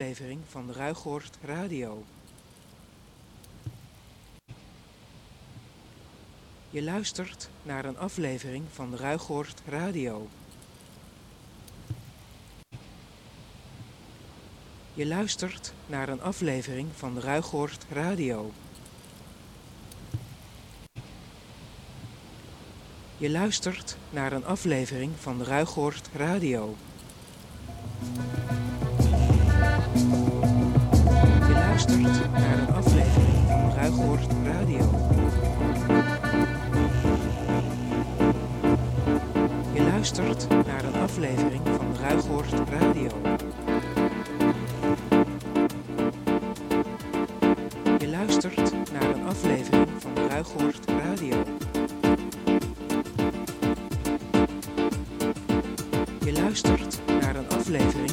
aflevering van Ruigoord Radio. Je luistert naar een aflevering van Ruigoord Radio. Je luistert naar een aflevering van Ruigoord Radio. Je luistert naar een aflevering van Ruigoord Radio. Je luistert naar een aflevering van Ruigoord Radio. Je luistert naar een aflevering van Ruigoord Radio. Je luistert naar een aflevering van Ruigoord Radio. Je luistert naar een aflevering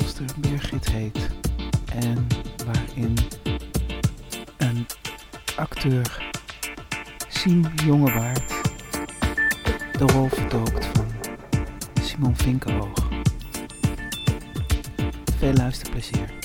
tegenspeelster Birgit heet en waarin een acteur Siem Jongewaard de rol vertolkt van Simon Vinkenoog. Veel luisterplezier.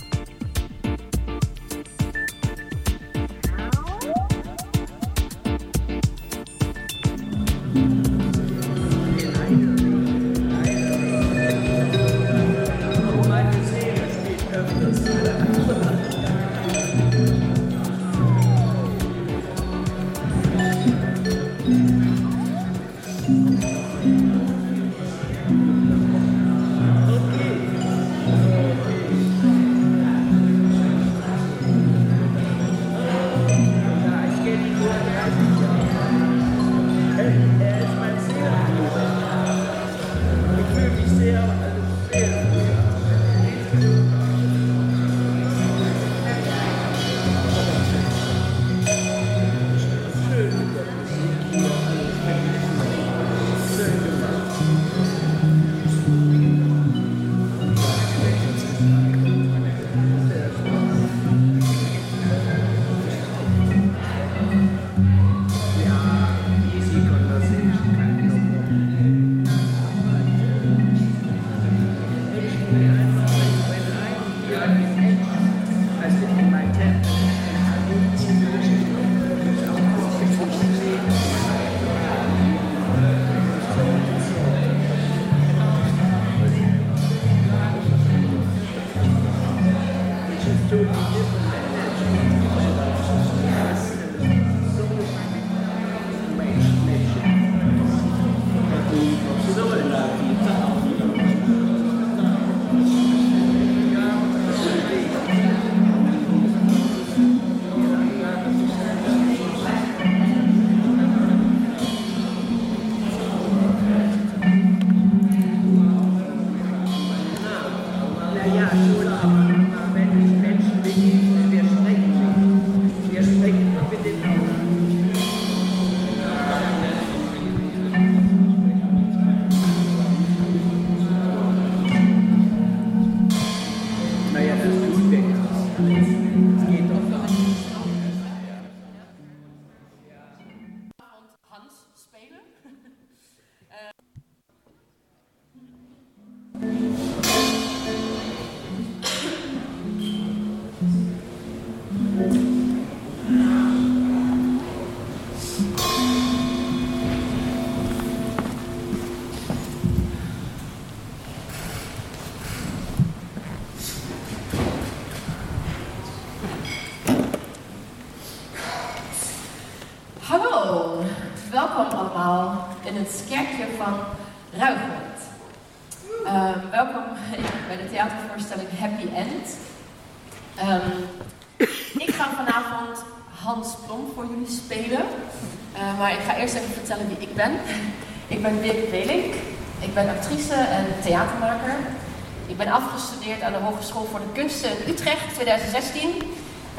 Ben afgestudeerd aan de Hogeschool voor de Kunsten in Utrecht 2016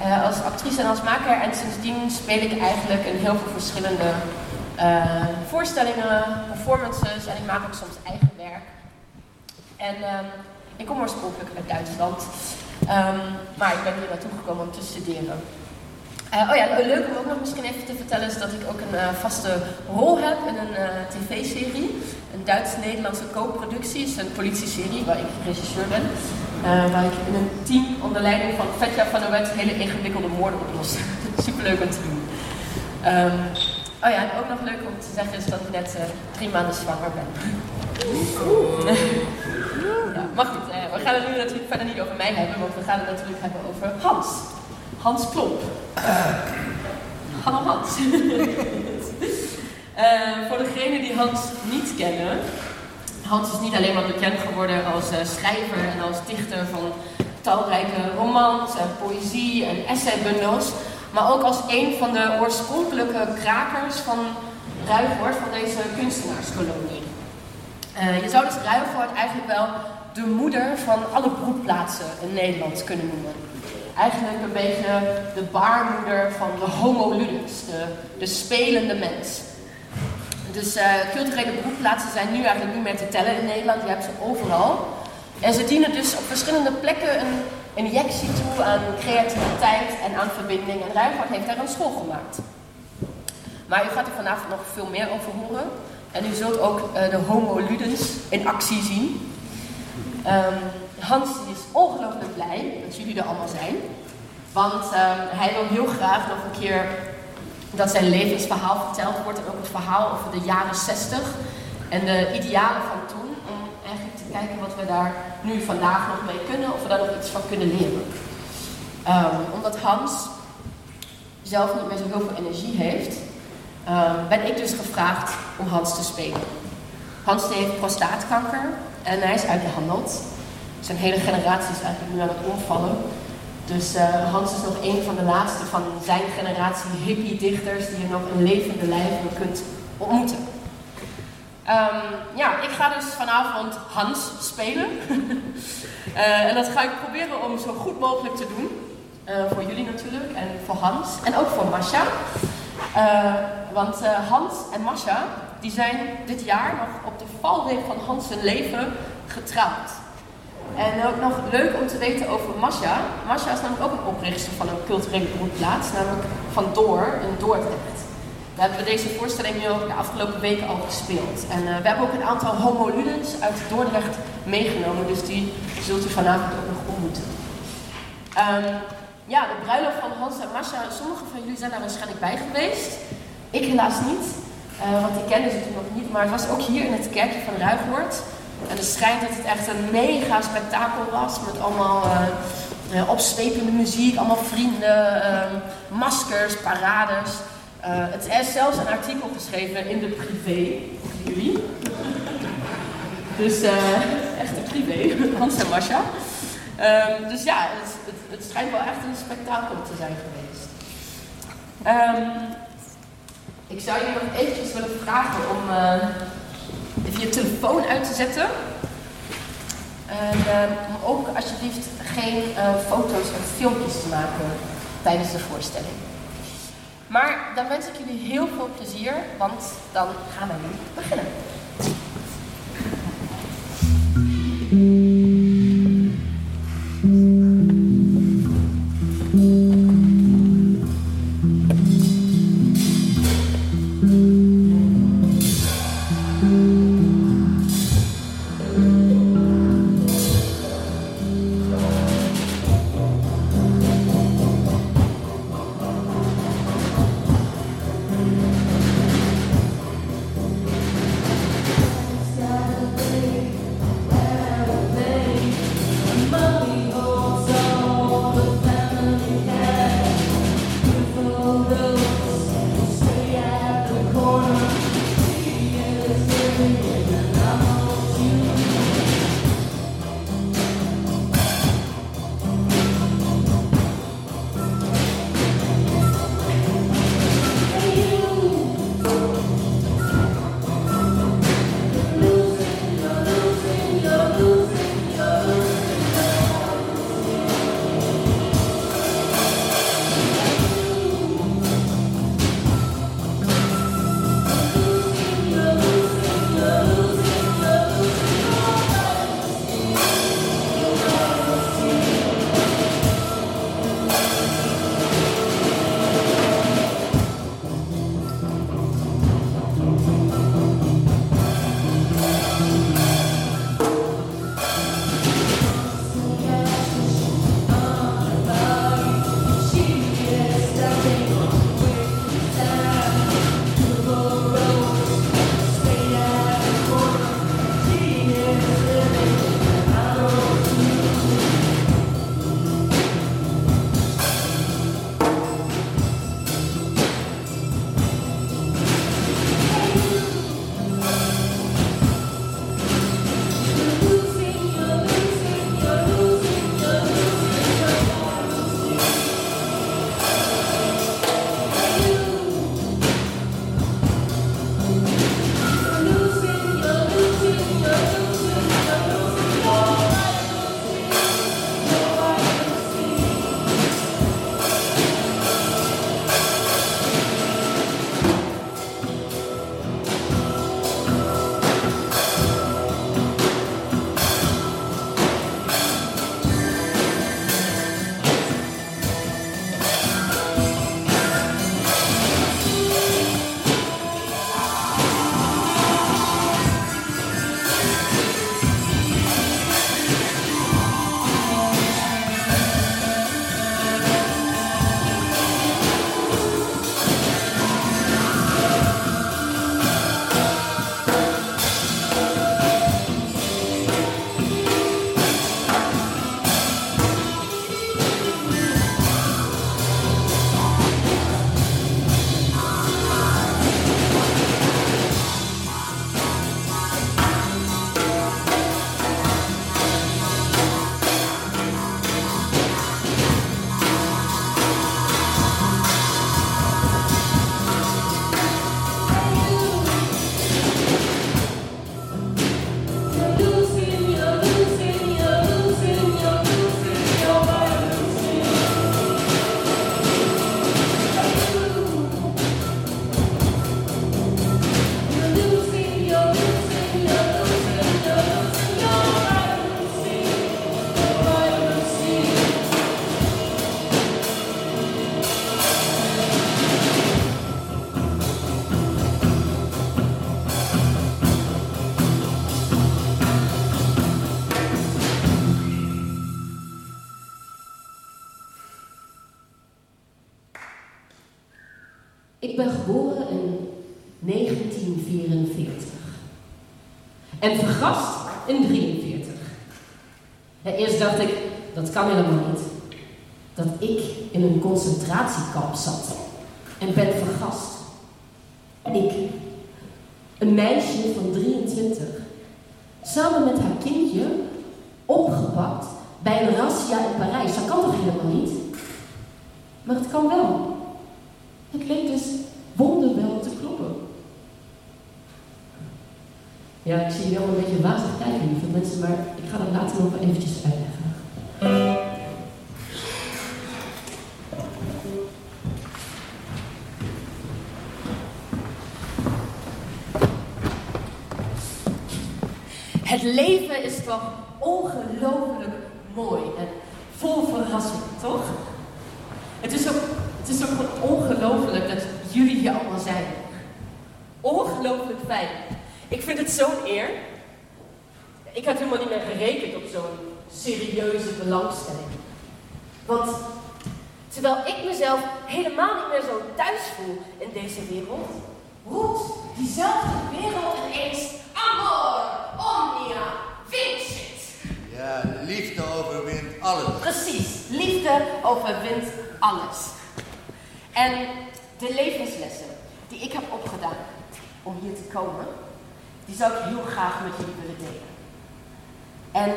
uh, als actrice en als maker. En sindsdien speel ik eigenlijk in heel veel verschillende uh, voorstellingen, performances en ik maak ook soms eigen werk. En um, ik kom oorspronkelijk uit Duitsland, um, maar ik ben hier naartoe gekomen om te studeren. Uh, oh ja, leuk om ook nog misschien even te vertellen is dat ik ook een uh, vaste rol heb in een uh, tv-serie. Een Duits-Nederlandse co-productie. Is een politieserie waar ik regisseur ben. waar ik in een team onder leiding van Vetja van der Wet hele ingewikkelde moorden oplos. Superleuk om te doen. Um, oh ja, en ook nog leuk om te zeggen is dat ik net drie maanden zwanger ben. ja, maar goed, we gaan het nu natuurlijk verder niet over mij hebben, want we gaan het natuurlijk hebben over Hans. Hans Klomp. Hallo Hans. uh, voor degenen die Hans niet kennen. Hans is niet alleen maar bekend geworden als uh, schrijver en als dichter van talrijke romans en poëzie en essaybundels. Maar ook als een van de oorspronkelijke krakers van Ruigoord, van deze kunstenaarskolonie. Uh, je zou dus Ruigoord eigenlijk wel de moeder van alle broedplaatsen in Nederland kunnen noemen eigenlijk een beetje de baarmoeder van de homo ludens, de, de spelende mens. Dus uh, culturele broedplaatsen zijn nu eigenlijk niet meer te tellen in Nederland, je hebt ze overal. En ze dienen dus op verschillende plekken een injectie toe aan creativiteit en aan verbinding. En Ruijvaart heeft daar een school gemaakt. Maar u gaat er vanavond nog veel meer over horen. En u zult ook uh, de homo ludens in actie zien. Um, Hans is ongelooflijk blij dat jullie er allemaal zijn. Want um, hij wil heel graag nog een keer dat zijn levensverhaal verteld wordt. En ook het verhaal over de jaren 60 en de idealen van toen. Om eigenlijk te kijken wat we daar nu vandaag nog mee kunnen. Of we daar nog iets van kunnen leren. Um, omdat Hans zelf niet meer zo heel veel energie heeft, um, ben ik dus gevraagd om Hans te spelen. Hans heeft prostaatkanker en hij is uitbehandeld. Zijn hele generatie is eigenlijk nu aan het omvallen. Dus uh, Hans is nog een van de laatste van zijn generatie hippie-dichters die je nog in levende lijven kunt ontmoeten. Um, ja, ik ga dus vanavond Hans spelen. uh, en dat ga ik proberen om zo goed mogelijk te doen. Uh, voor jullie natuurlijk en voor Hans en ook voor Masha. want Hans en Masha die zijn dit jaar nog op de valreep van Hans leven getrouwd. En ook nog leuk om te weten over Masha. Masha is namelijk ook een oprichter van een culturele broedplaats, namelijk van Door in Dordrecht. We hebben deze voorstelling nu ook de afgelopen weken al gespeeld. En uh, we hebben ook een aantal homoludens uit Dordrecht meegenomen, dus die zult u vanavond ook nog ontmoeten. Um, ja, de bruiloft van Hans en Masha, sommigen van jullie zijn daar waarschijnlijk bij geweest. Ik helaas niet, uh, want die kenden ze toen nog niet, maar het was ook hier in het kerkje van Ruigoord. En het schijnt dat het echt een mega spektakel was. Met allemaal uh, muziek, allemaal vrienden, uh, maskers, parades. Uh, het is zelfs een artikel geschreven in de privé jullie. dus echt een privé, Hans en Masha. Um, dus ja, het, het, het, schijnt wel echt een spektakel te zijn geweest. Um, ik zou jullie nog eventjes willen vragen om even je telefoon uit te zetten. En uh, ook alsjeblieft geen uh, foto's of filmpjes te maken tijdens de voorstelling. Maar dan wens ik jullie heel veel plezier, want dan gaan we nu beginnen. Eerst dacht ik, dat kan helemaal niet. Dat ik in een concentratiekamp zat en ben vergast. Ik, een meisje van 23, samen met haar kindje, opgepakt bij een razzia in Parijs. Dat kan toch helemaal niet? Maar het kan wel. Het leek dus wonderwel te kloppen. Ja, ik zie jullie allemaal een beetje wazig kijken, lieve mensen, maar ik ga dat later nog wel eventjes uitleggen. Het leven is toch ongelooflijk mooi en vol verrassing, toch? Het is ook, het is ook gewoon ongelooflijk dat jullie hier allemaal zijn. Ongelooflijk fijn. Ik vind het zo'n eer. Ik had helemaal niet meer gerekend op zo'n serieuze belangstelling. Want terwijl ik mezelf helemaal niet meer zo thuis voel in deze wereld, roept diezelfde wereld ineens Amor, Omnia, Vincit. Ja, liefde overwint alles. Precies, liefde overwint alles. En de levenslessen die ik heb opgedaan om hier te komen, die zou ik heel graag met jullie willen delen. En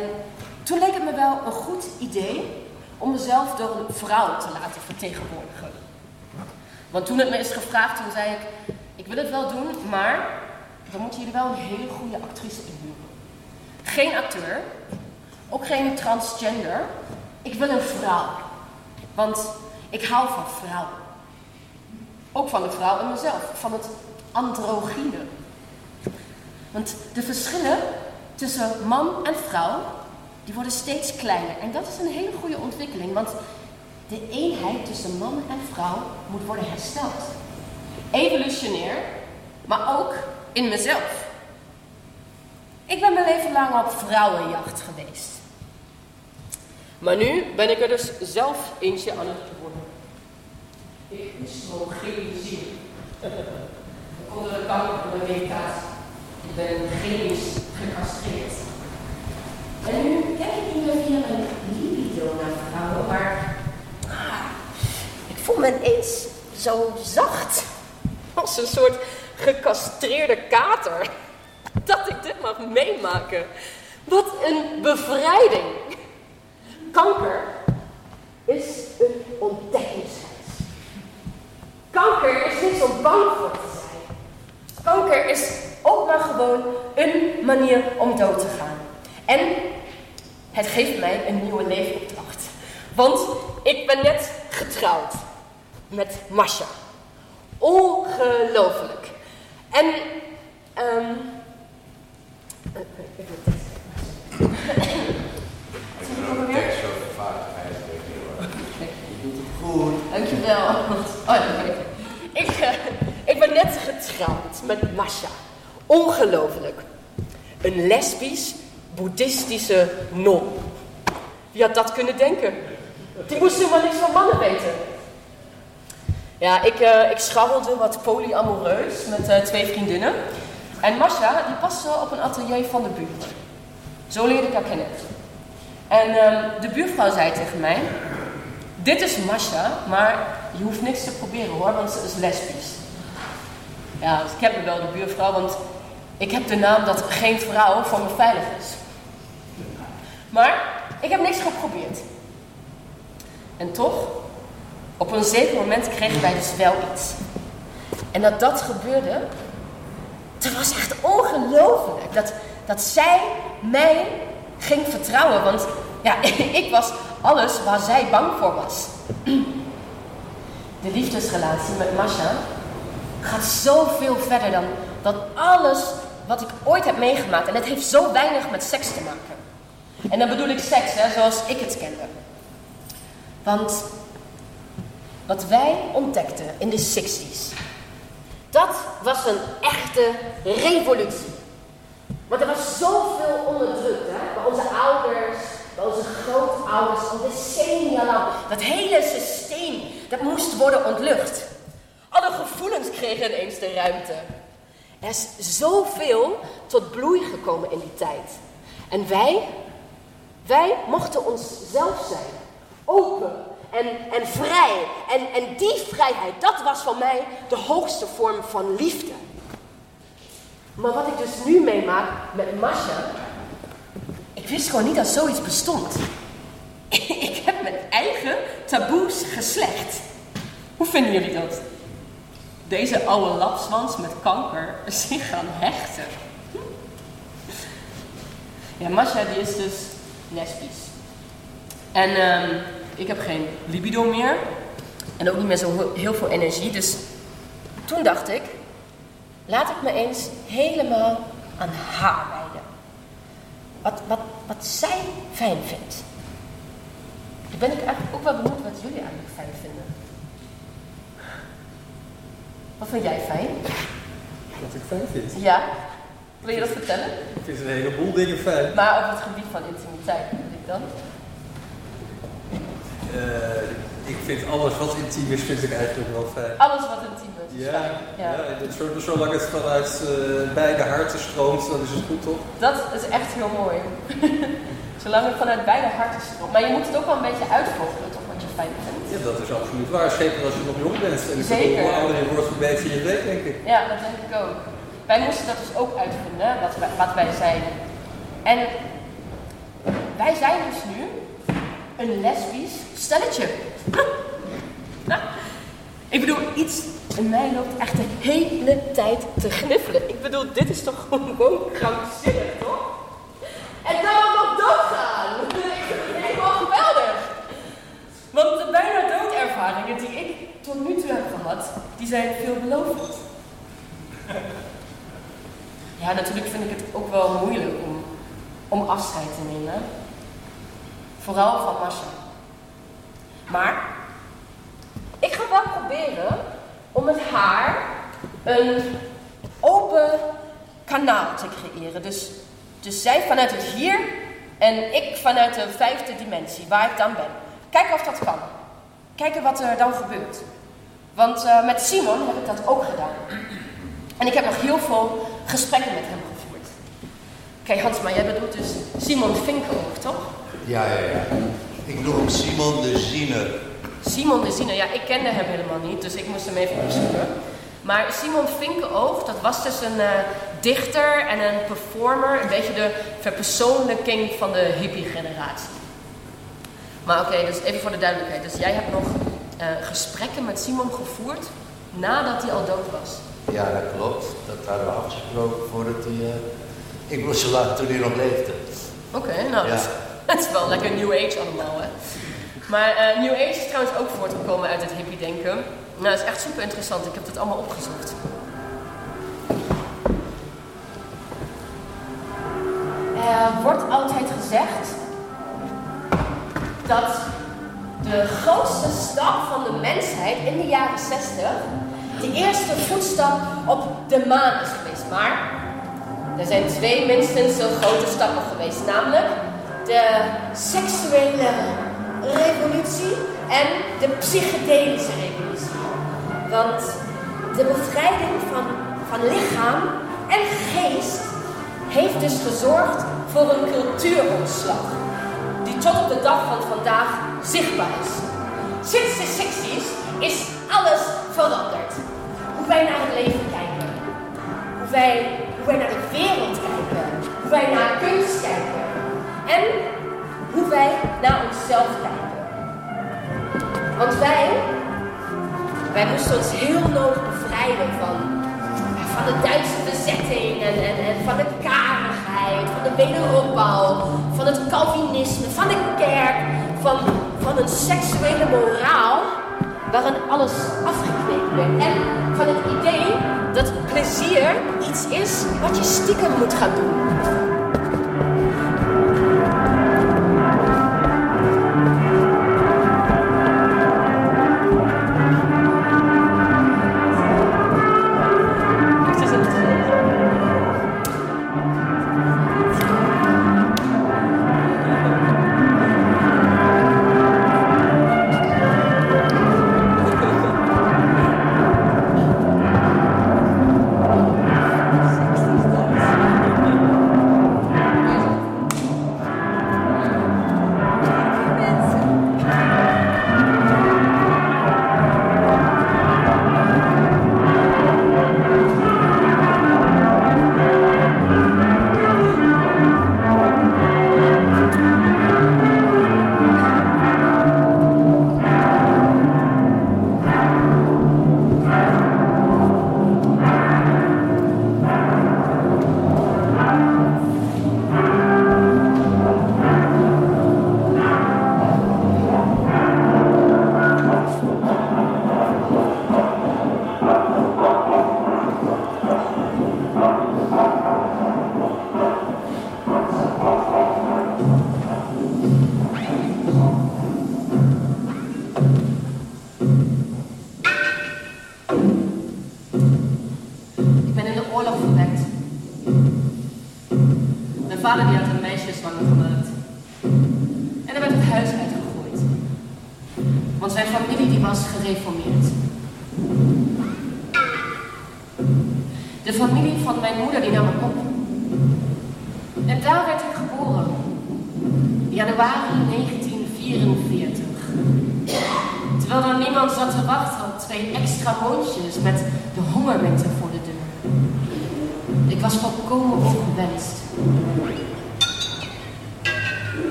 toen leek het me wel een goed idee om mezelf door een vrouw te laten vertegenwoordigen. Want toen het me is gevraagd, toen zei ik, ik wil het wel doen, maar dan moeten jullie wel een hele goede actrice inhuren. Geen acteur, ook geen transgender. Ik wil een vrouw. Want ik hou van vrouwen. Ook van de vrouw in mezelf, van het androgyne. Want de verschillen tussen man en vrouw, die worden steeds kleiner. En dat is een hele goede ontwikkeling, want de eenheid tussen man en vrouw moet worden hersteld. Evolutionair, maar ook in mezelf. Ik ben mijn leven lang op vrouwenjacht geweest. Maar nu ben ik er dus zelf eentje aan het worden. Ik estrogeniseer. Onder de kanker de medicatie. Ik ben chemisch gecastreerd. En nu kijk ik niet meer via een libido naar vrouwen, maar ah, ik voel me ineens zo zacht. Als een soort gecastreerde kater. Dat ik dit mag meemaken. Wat een bevrijding. Kanker is een ontdekkingsreis. Kanker is niks om bang voor te zijn. Kanker is ook maar gewoon een manier om dood te gaan. En het geeft mij een nieuwe leefopdracht. Want ik ben net getrouwd met Masha. Ongelooflijk. En, ehm. Ik een tekst over vaardigheid. Je doet het goed. Dankjewel. Oh, ik, eh, ik ben net getrouwd met Masha. Ongelooflijk. Een lesbisch, boeddhistische non. Wie had dat kunnen denken? Die moest helemaal niks van mannen weten. Ja, ik, eh, ik scharrelde wat polyamoreus met eh, twee vriendinnen. En Masha, die paste op een atelier van de buurt. Zo leerde ik haar kennen. En ehm, de buurvrouw zei tegen mij... Dit is Masha, maar je hoeft niks te proberen hoor, want ze is lesbisch. Ja, dus ik heb me wel de buurvrouw, want ik heb de naam dat geen vrouw voor me veilig is. Maar ik heb niks geprobeerd. En toch, op een zeker moment kregen wij dus wel iets. En dat dat gebeurde, dat was echt ongelooflijk. Dat, dat zij mij ging vertrouwen, want ja, ik was alles waar zij bang voor was. De liefdesrelatie met Masha gaat zoveel verder dan, dan alles wat ik ooit heb meegemaakt. En het heeft zo weinig met seks te maken. En dan bedoel ik seks, hè, zoals ik het kende. Want wat wij ontdekten in de 60s, dat was een echte revolutie. Want er was zoveel onderdrukt, hè? Bij onze ouders, bij onze grootouders, al decennia lang. Dat hele systeem, dat moest worden ontlucht. Alle gevoelens kregen ineens de ruimte. Er is zoveel tot bloei gekomen in die tijd. En wij, wij mochten onszelf zijn. Open en, en vrij. En, en die vrijheid, dat was voor mij de hoogste vorm van liefde. Maar wat ik dus nu meemaak met Masha, ik wist gewoon niet dat zoiets bestond. ik heb mijn eigen taboes geslecht. Hoe vinden jullie dat? Deze oude lapswans met kanker zich gaan hechten. Ja, Masha die is dus lesbisch. En ehm, ik heb geen libido meer. En ook niet meer zo heel veel energie. Dus toen dacht ik, laat ik me eens helemaal aan haar wijden. Wat, wat, wat zij fijn vindt. Dan ben ik eigenlijk ook wel benieuwd wat jullie eigenlijk fijn vinden. Wat vind jij fijn? Wat ik fijn vind. Ja? Wil je dat vertellen? Ik vind een heleboel dingen fijn. Maar op het gebied van intimiteit bedoel ik dan? Uh, ik vind alles wat intiem is, vind ik eigenlijk wel fijn. Alles wat intiem is. Ja, ja. ja zolang het vanuit uh, beide harten stroomt, dan is het goed toch? Dat is echt heel mooi. zolang het vanuit beide harten stroomt. Maar je moet het ook wel een beetje uitvogelen, vindt. Ja, dat is absoluut waar. Zeker als je nog jong bent. En Zeker. hoe ouder je wordt, hoe beter je weet, denk ik. Ja, dat denk ik ook. Wij moesten dat dus ook uitvinden, wat wij, wat wij zijn. En wij zijn dus nu een lesbisch stelletje. ik bedoel, iets in mij loopt echt de hele tijd te gniffelen. Ik bedoel, dit is toch gewoon krankzinnig, toch? En dan nog doodgaan. Ik vind het helemaal geweldig. Want de bijna doodervaringen die ik tot nu toe heb gehad, die zijn veelbelovend. Ja, natuurlijk vind ik het ook wel moeilijk om, om afscheid te nemen. Vooral van Masha. Maar ik ga wel proberen om met haar een open kanaal te creëren. Dus, dus zij vanuit het hier en ik vanuit de vijfde dimensie, waar ik dan ben. Kijken of dat kan. Kijken wat er dan gebeurt. Want uh, met Simon heb ik dat ook gedaan. En ik heb nog heel veel gesprekken met hem gevoerd. Kijk Hans, maar jij bedoelt dus Simon Vinkenoog, toch? Ja, ja, ja. Ik bedoel hem Simon de Ziener. Simon de Ziener, ja, ik kende hem helemaal niet, dus ik moest hem even opzoeken. Maar Simon Vinkenoog, dat was dus een uh, dichter en een performer, een beetje de verpersoonlijking van de hippie-generatie. Maar oké, dus even voor de duidelijkheid. Dus jij hebt nog uh, gesprekken met Simon gevoerd nadat hij al dood was? Ja, dat klopt. Dat hadden we afgesproken voordat hij... Uh, ik moest zo laten toen hij nog leefde. Oké, nou, ja. dat, is wel lekker New Age allemaal, hè. Maar uh, New Age is trouwens ook voortgekomen uit het hippie-denken. Nou, dat is echt super interessant. Ik heb het allemaal opgezocht. Er wordt altijd gezegd dat de grootste stap van de mensheid in de jaren 60 de eerste voetstap op de maan is geweest. Maar er zijn twee minstens zo grote stappen geweest, namelijk de seksuele revolutie en de psychedelische revolutie. Want de bevrijding van, van lichaam en geest heeft dus gezorgd voor een cultuuromslag tot op de dag van vandaag zichtbaar is. Sinds de 60s is alles veranderd. Hoe wij naar het leven kijken. Hoe wij, hoe wij naar de wereld kijken. Hoe wij naar kunst kijken. En hoe wij naar onszelf kijken. Want wij, wij moesten ons heel nodig bevrijden van, van de Duitse bezetting en, en, en van de van de wederopbouw, van het Calvinisme, van de kerk, van, van een seksuele moraal waarin alles afgeknepen werd. En van het idee dat plezier iets is wat je stiekem moet gaan doen.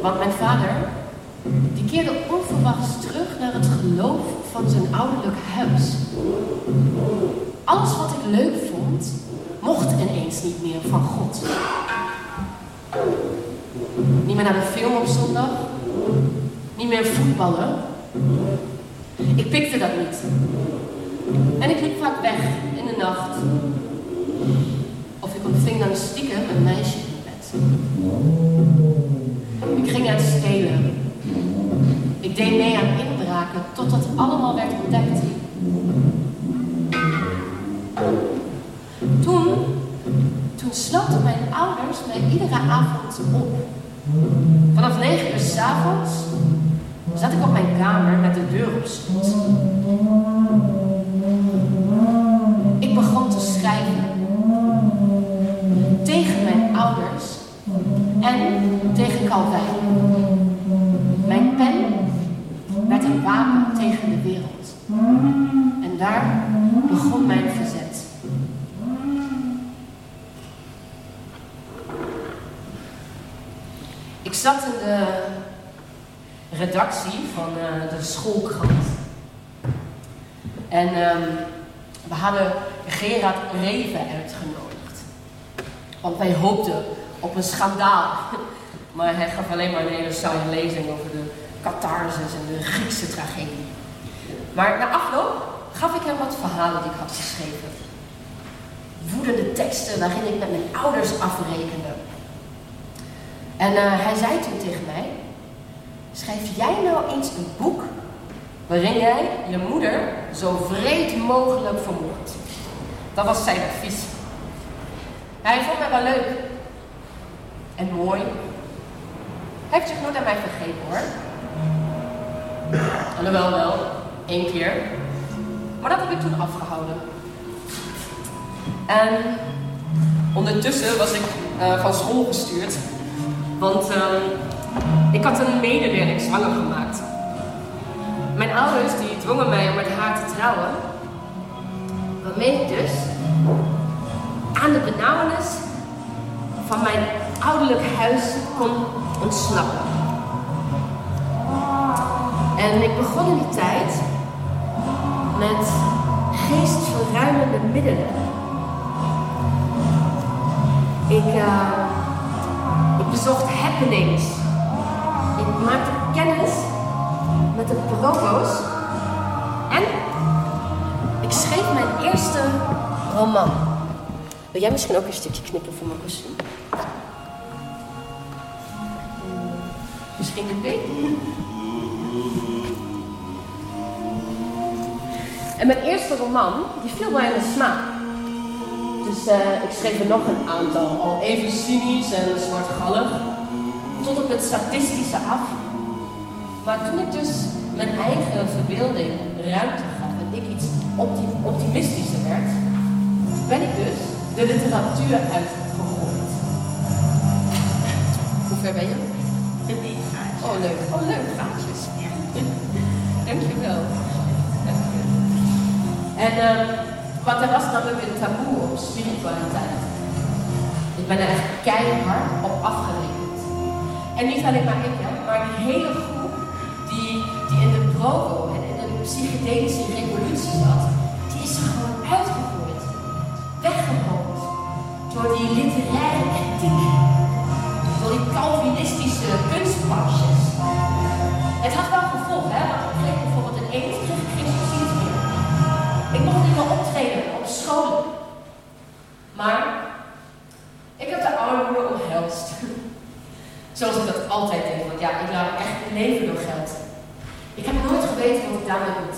Want mijn vader, die keerde onverwachts terug naar het geloof van zijn ouderlijk huis. Alles wat ik leuk vond, mocht ineens niet meer van God. Niet meer naar de film op zondag. Niet meer voetballen. Ik pikte dat niet. En ik liep vaak weg in de nacht. Of ik ontving dan stiekem een meisje in bed. Ik ging uit stelen. Ik deed mee aan inbraken totdat allemaal werd ontdekt. Toen, toen sloten mijn ouders mij iedere avond op. Vanaf negen uur s'avonds zat ik op mijn kamer met de deur op slot. Ik begon te schrijven. Tegen mijn ouders en tegen Calvijn. Mijn pen werd een wapen tegen de wereld. En daar begon mijn verzet. Ik zat in de redactie van uh, de schoolkrant. En um, we hadden Gerard Reven uitgenodigd. Want wij hoopten op een schandaal. Maar hij gaf alleen maar een hele saaie lezing over de catharsis en de Griekse tragedie. Maar na afloop gaf ik hem wat verhalen die ik had geschreven. Woedende teksten waarin ik met mijn ouders afrekende. En uh, hij zei toen tegen mij: Schrijf jij nou eens een boek waarin jij je moeder zo vreed mogelijk vermoordt? Dat was zijn advies. Hij vond mij wel leuk en mooi. Hij heeft zich nooit aan mij vergeten hoor. Alhoewel wel, één keer. Maar dat heb ik toen afgehouden. En ondertussen was ik uh, van school gestuurd. Want uh, ik had een medeleerling zwanger gemaakt. Mijn ouders die dwongen mij om met haar te trouwen. Waarmee ik dus aan de benauwenis van mijn ouderlijk huis kon ontsnappen. En ik begon in die tijd met geestverruimende middelen. Ik, uh, ik bezocht happenings. Ik maakte kennis met de provo's. En ik schreef mijn eerste roman. Wil jij misschien ook een stukje knippen voor mijn kostuum? Misschien een beetje. En mijn eerste roman, die viel mij in de smaak. Dus uh, ik schreef er nog een aantal, al even cynisch en zwartgallig, tot op het statistische af. Maar toen ik dus mijn eigen verbeelding ruimte gaf en ik iets opti optimistischer werd, ben ik dus de literatuur uitgegooid. Hoe ver ben je? Oh, leuk. Oh, leuk. Gaatjes. Dankjewel. Dankjewel. En uh, wat er was namelijk een taboe op spiritualiteit. Ik ben er echt keihard op afgerekend. En niet alleen maar ik, maar die hele groep die, die in de provo en in de psychedelische revolutie zat, die is gewoon uitgegooid. Weggegooid. Door die literaire kritiek. Door die Calvinistische kunstpasjes. Het had wel gevolgen, hè? Want ik kreeg bijvoorbeeld een eens kreeg ik meer. Ik mocht niet meer optreden op scholen. Maar ik heb de oude moeder omhelst. Zoals ik dat altijd deed, want ja, ik laat echt leven door geld. Ik heb nooit geweten wat ik daarmee moet.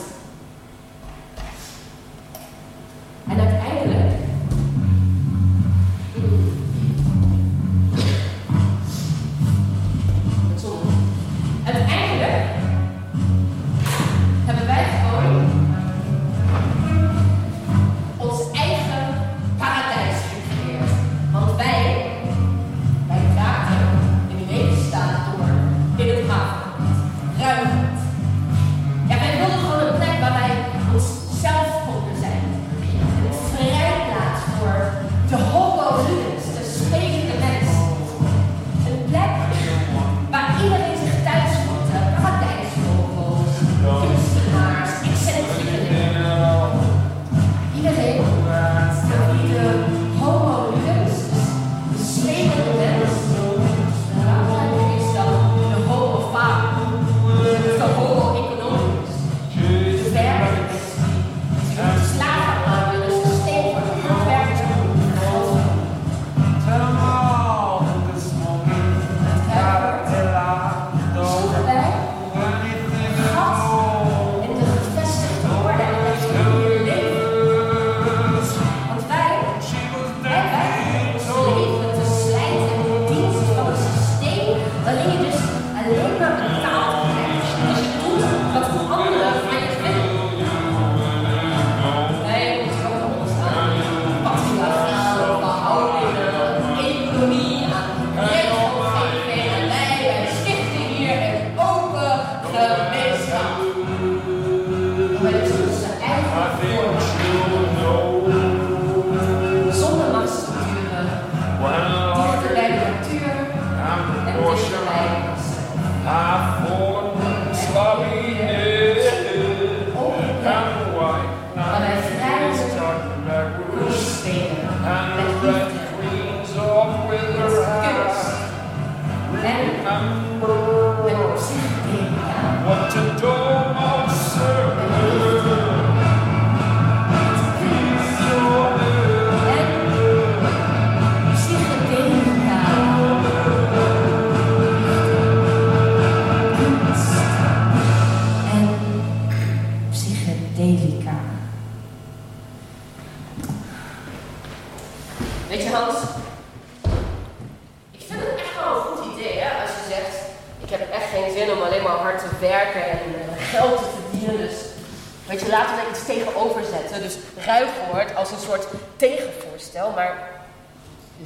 Weet je, laten we er iets tegenover zetten. Dus Ruigoord als een soort tegenvoorstel, maar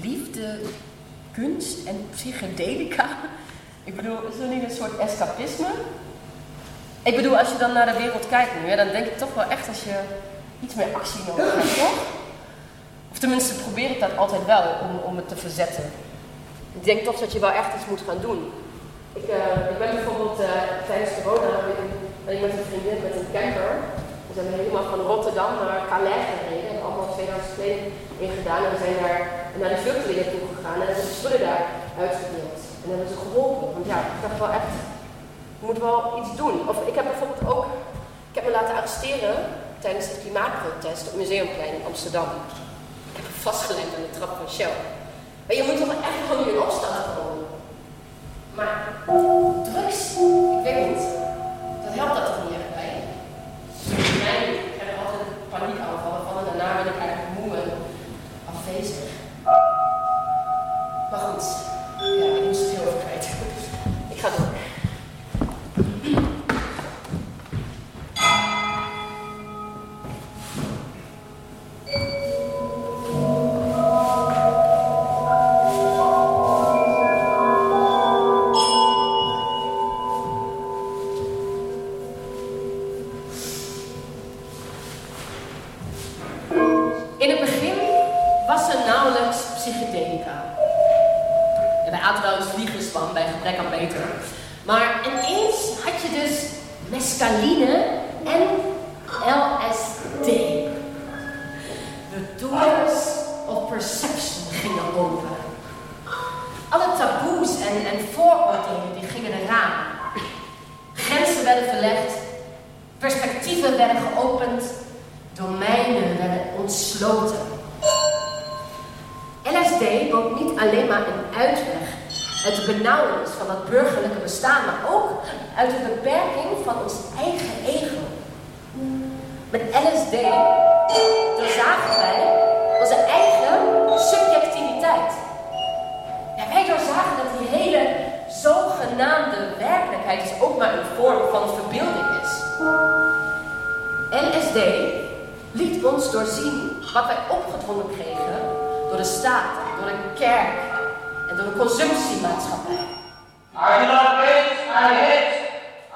liefde, kunst en psychedelica, ik bedoel, is er niet een soort escapisme? Ik bedoel, als je dan naar de wereld kijkt nu, hè, dan denk ik toch wel echt als je iets meer actie nodig hebt, toch? Of tenminste probeer ik dat altijd wel om, om het te verzetten. Ik denk toch dat je wel echt iets moet gaan doen. Ik, eh, ik ben bijvoorbeeld eh, tijdens corona ben, ik met een vriendin met een camper. We zijn helemaal van Rotterdam naar Calais gereden. We hebben allemaal tweedehands kleding ingedaan. En we zijn daar naar de vluchtelingen toe gegaan en hebben de spullen daar uitgedeeld. En hebben ze geholpen. Want ja, ik dacht wel echt, je moet wel iets doen. Of ik heb bijvoorbeeld ook, ik heb me laten arresteren tijdens het klimaatprotest op Museumplein in Amsterdam. Ik heb vastgelegd aan de trap van Shell. Maar je moet toch echt nu in opstand komen. Maar drugs, ik weet niet, dat helpt dat toch niet echt bij. Voor mij heb ik altijd paniekaanvallen van en daarna ben ik eigenlijk moe en afwezig. Maar goed, ik moest het heel even kwijt. Ik ga door. Bij gebrek aan beter. Maar ineens had je dus mescaline en LSD. The doors of perception gingen open. Alle taboes en, en vooroordelen die gingen eraan. Grenzen werden verlegd, perspectieven werden geopend, domeinen werden ontsloten. LSD bood niet alleen maar een uitweg uit de van het burgerlijke bestaan, maar ook uit de beperking van ons eigen ego. Met LSD doorzagen wij onze eigen subjectiviteit. Wij doorzagen dat die hele zogenaamde werkelijkheid dus ook maar een vorm van verbeelding is. LSD liet ons doorzien wat wij opgedrongen kregen door de staat, door de kerk en door de consumptiemaatschappij. I not wait, I hit.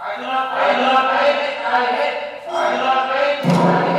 I not wait, I wait, I hit. I do not wait, I hit.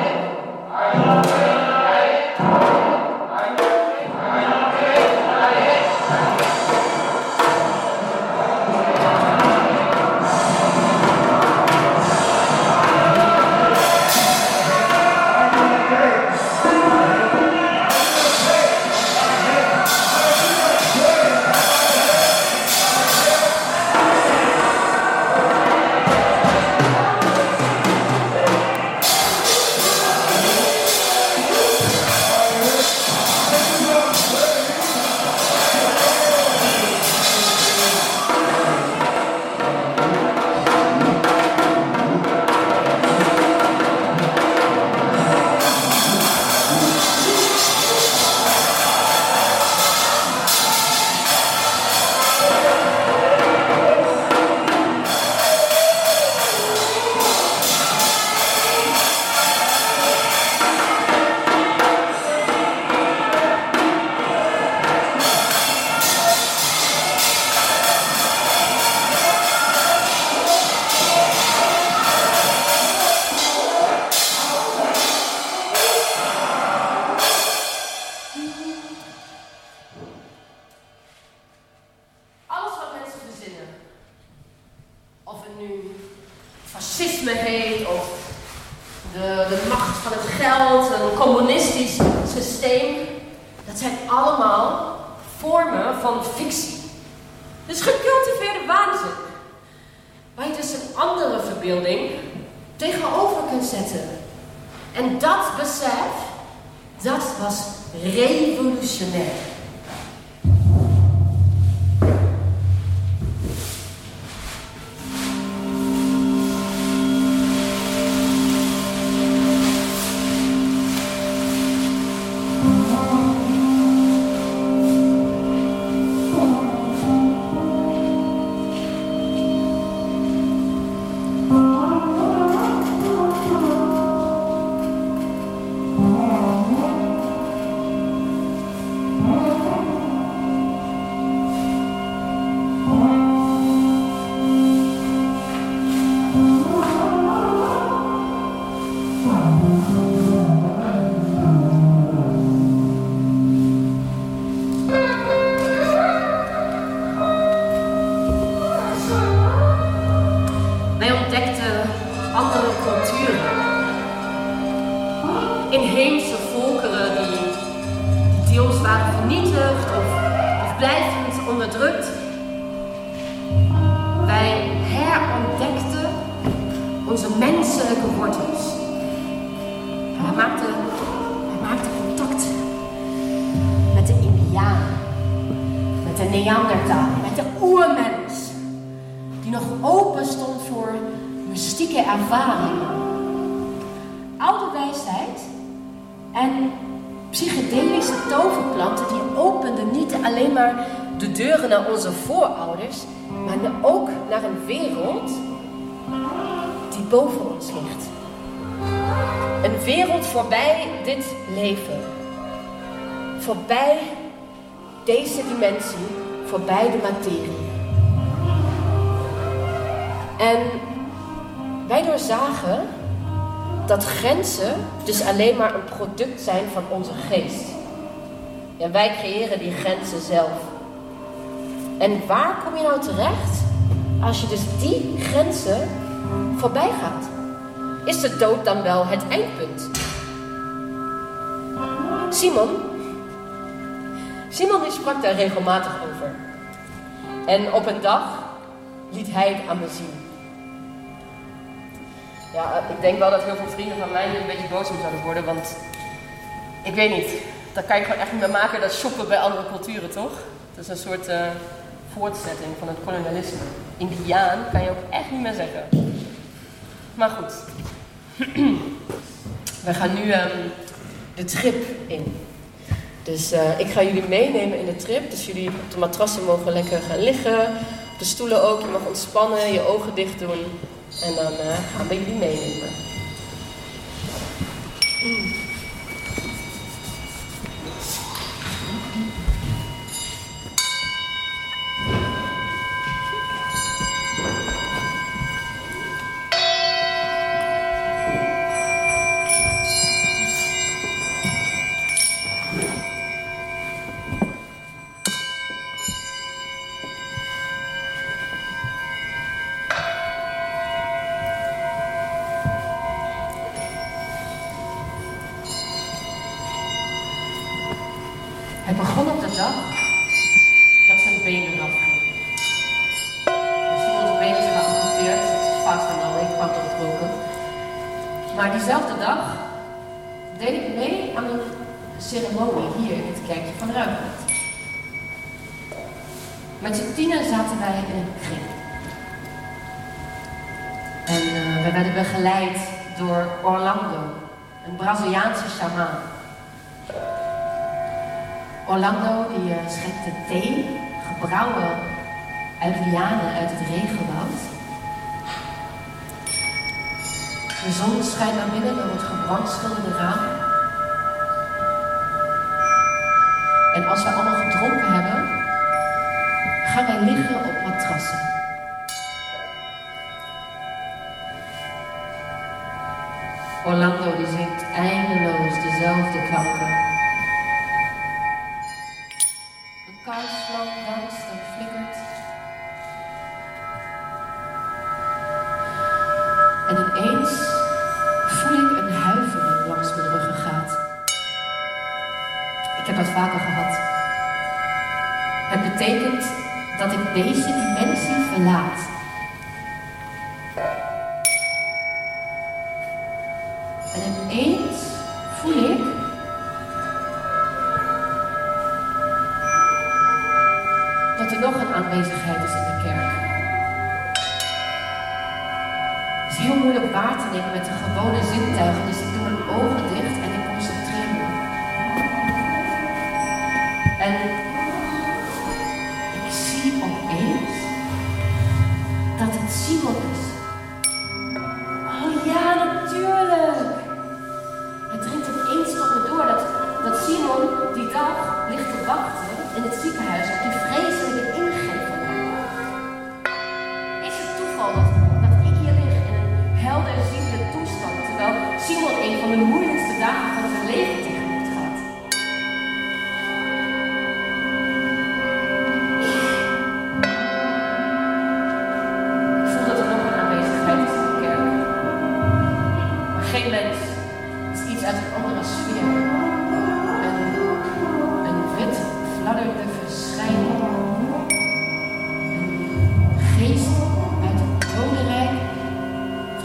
Materie. En wij doorzagen dat grenzen dus alleen maar een product zijn van onze geest. Ja, wij creëren die grenzen zelf. En waar kom je nou terecht als je dus die grenzen voorbij gaat? Is de dood dan wel het eindpunt? Simon, Simon die sprak daar regelmatig over. En op een dag liet hij het aan me zien. Ja, ik denk wel dat heel veel vrienden van mij nu een beetje boos om zouden worden, want ik weet niet. Dat kan je gewoon echt niet meer maken, dat shoppen bij andere culturen, toch? Het is een soort eh, voortzetting van het kolonialisme. Indiaan kan je ook echt niet meer zeggen. Maar goed. We gaan nu ehm, de trip in. Dus eh, ik ga jullie meenemen in de trip. Dus jullie op de matrassen mogen lekker gaan liggen. Op de stoelen ook. Je mag ontspannen, je ogen dicht doen. En dan eh, gaan we jullie meenemen. Schijnt naar binnen door het gebrandschilderde raam. En als we allemaal gedronken hebben, gaan wij liggen op matrassen. Orlando die zingt eindeloos dezelfde klanken.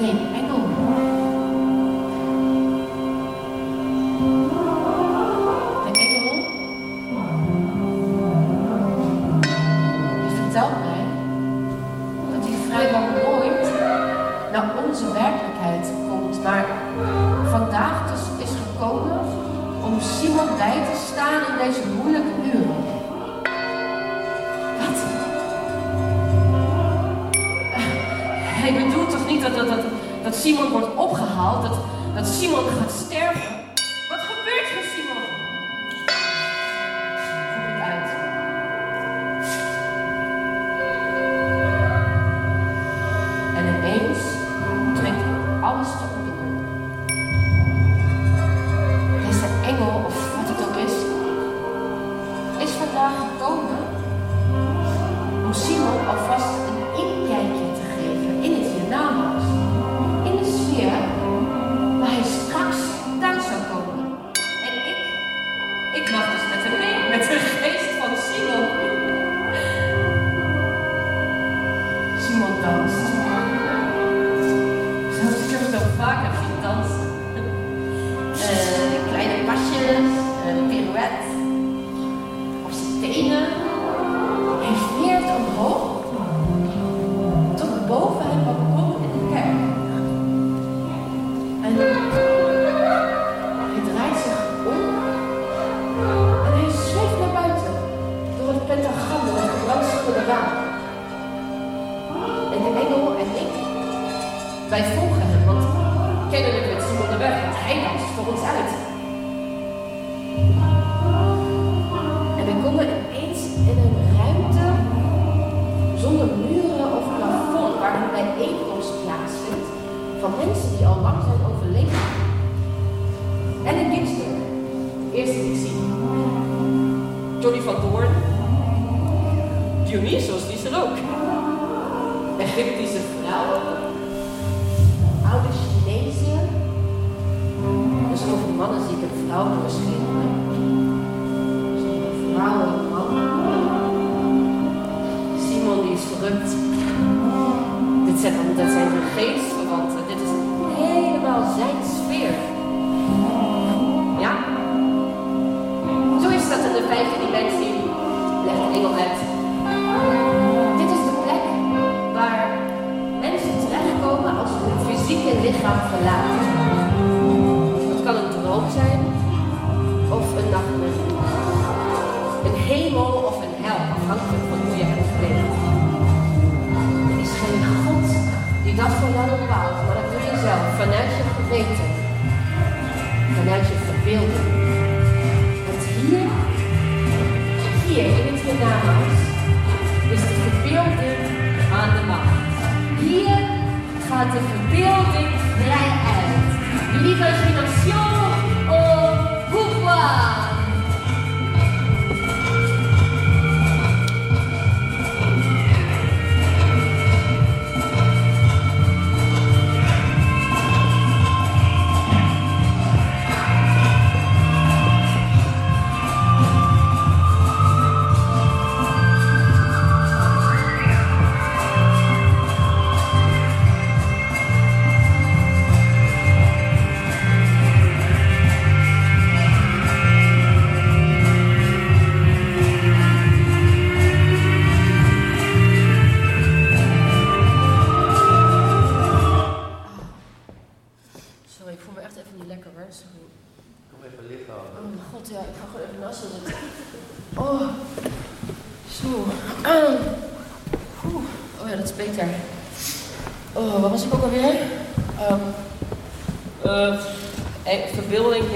Nee,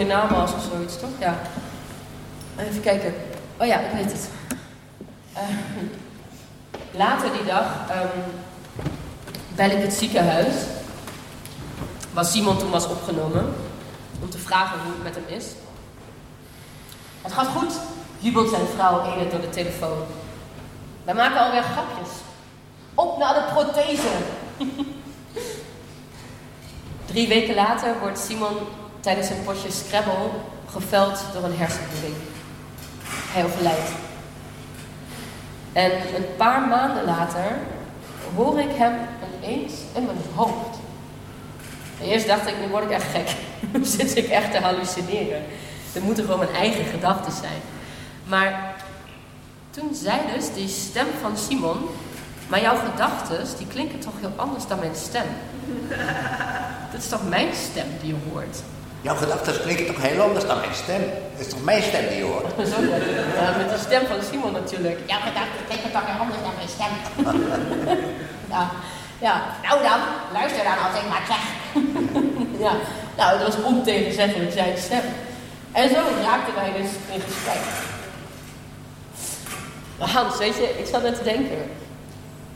verbeelding hiernamaals of zoiets, toch? Ja. Even kijken. Oh ja, ik weet het. Eh, later die dag ehm bel ik het ziekenhuis. Waar Simon toen was opgenomen. Om te vragen hoe het met hem is. Het gaat goed, jubelt zijn vrouw Ene door de telefoon. Wij maken alweer grapjes. Op naar de prothese. Drie weken later wordt Simon tijdens een potje Scrabble geveld door een hersenbloeding. Hij overlijdt. En een paar maanden later hoor ik hem ineens in mijn hoofd. Eerst dacht ik, nu word ik echt gek. Nu zit ik echt te hallucineren. Er moeten gewoon mijn eigen gedachten zijn. Maar toen zei dus die stem van Simon, maar jouw gedachten die klinken toch heel anders dan mijn stem. Dat is toch mijn stem die je hoort? Jouw gedachten klinken toch heel anders dan mijn stem? Het is toch mijn stem die je hoort? Zo, ja, met de stem van Simon natuurlijk. Jouw gedachten klinken toch heel anders dan mijn stem. ja. ja, nou dan, luister dan als ik maar zeg. ja, nou, dat was ontegenzeggelijk zijn stem. En zo raakten wij dus in gesprek. Maar Hans, weet je, ik zat net te denken.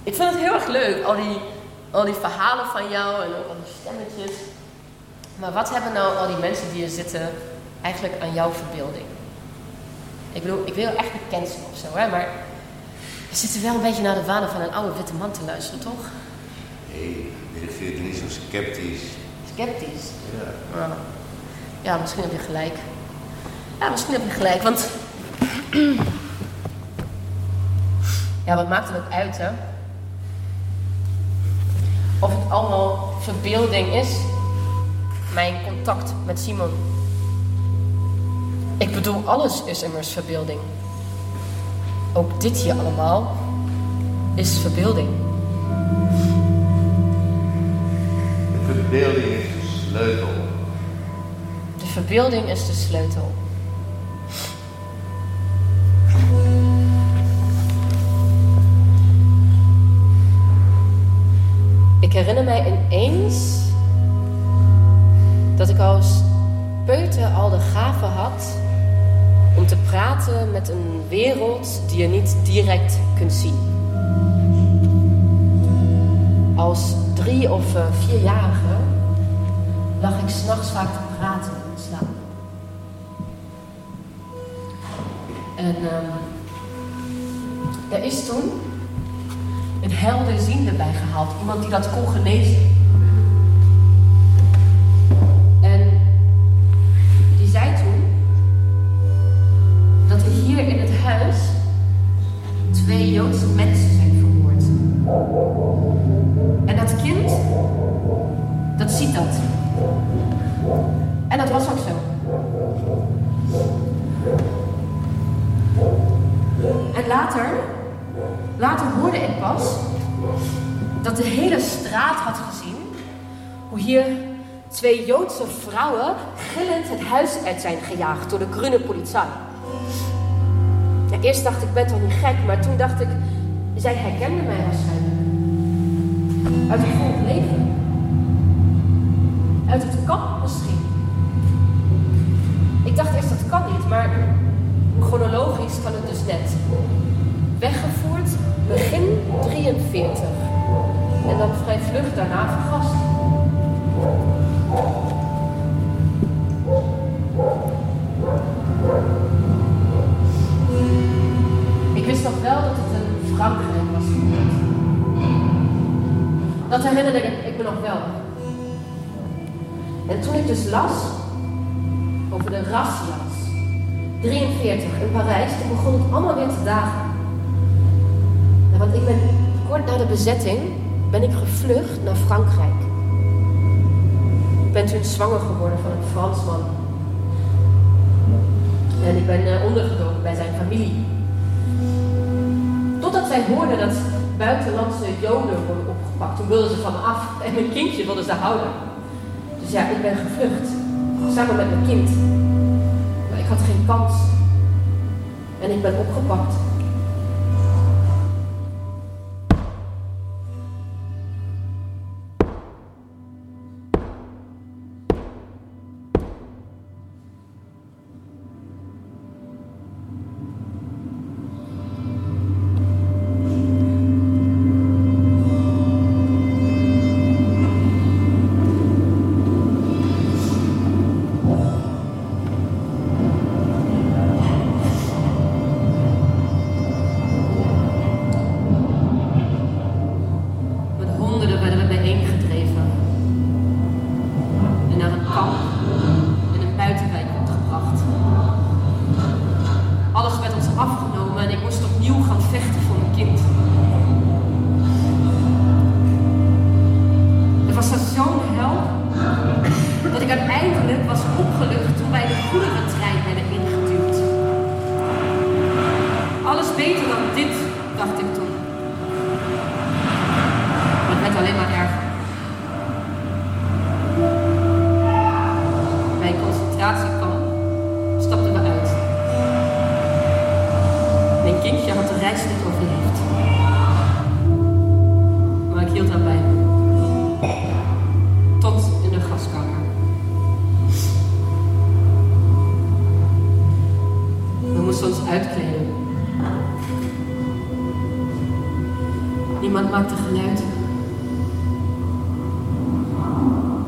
Ik vind het heel erg leuk, al die, al die verhalen van jou en ook al die stemmetjes. Maar wat hebben nou al die mensen die hier zitten eigenlijk aan jouw verbeelding? Ik bedoel, ik wil echt niet cancelen of zo, hè, maar we zitten wel een beetje naar de wanen van een oude witte man te luisteren, toch? Nee, ik vind het niet zo sceptisch. Sceptisch. Ja. Ja. ja, misschien heb je gelijk. Ja, misschien heb je gelijk, want... ja, wat maakt het ook uit, hè? Of het allemaal verbeelding is, mijn contact met Simon. Ik bedoel, alles is immers verbeelding. Ook dit hier allemaal is verbeelding. De verbeelding is de sleutel. De verbeelding is de sleutel. Ik herinner mij ineens dat ik als peuter al de gave had om te praten met een wereld die je niet direct kunt zien. Als drie of eh, vierjarige lag ik s'nachts vaak te praten in slaap. En ehm er is toen een helderziende bij gehaald. Iemand die dat kon genezen. Twee Joodse vrouwen gillend het huis uit zijn gejaagd door de groene politie. Ja, eerst dacht ik, ben toch niet gek, maar toen dacht ik, zij herkende mij waarschijnlijk. Uit het volgend leven. Uit het kamp misschien. Ik dacht eerst dat kan niet, maar chronologisch kan het dus net. Weggevoerd begin 43. En dan vrij vlug daarna vergast. Ik wist nog wel dat het in Frankrijk was gebeurd. Dat herinnerde ik, me nog wel. En toen ik dus las over de razzia's, 43 in Parijs, toen begon het allemaal weer te dagen. Want ik ben kort na de bezetting ben ik gevlucht naar Frankrijk. Ik ben toen zwanger geworden van een Fransman. En ik ben eh, ondergedoken bij zijn familie. Totdat zij hoorden dat buitenlandse Joden worden opgepakt. Toen wilden ze van af en mijn kindje wilden ze houden. Dus ja, ik ben gevlucht. Samen met mijn kind. Maar ik had geen kans. En ik ben opgepakt.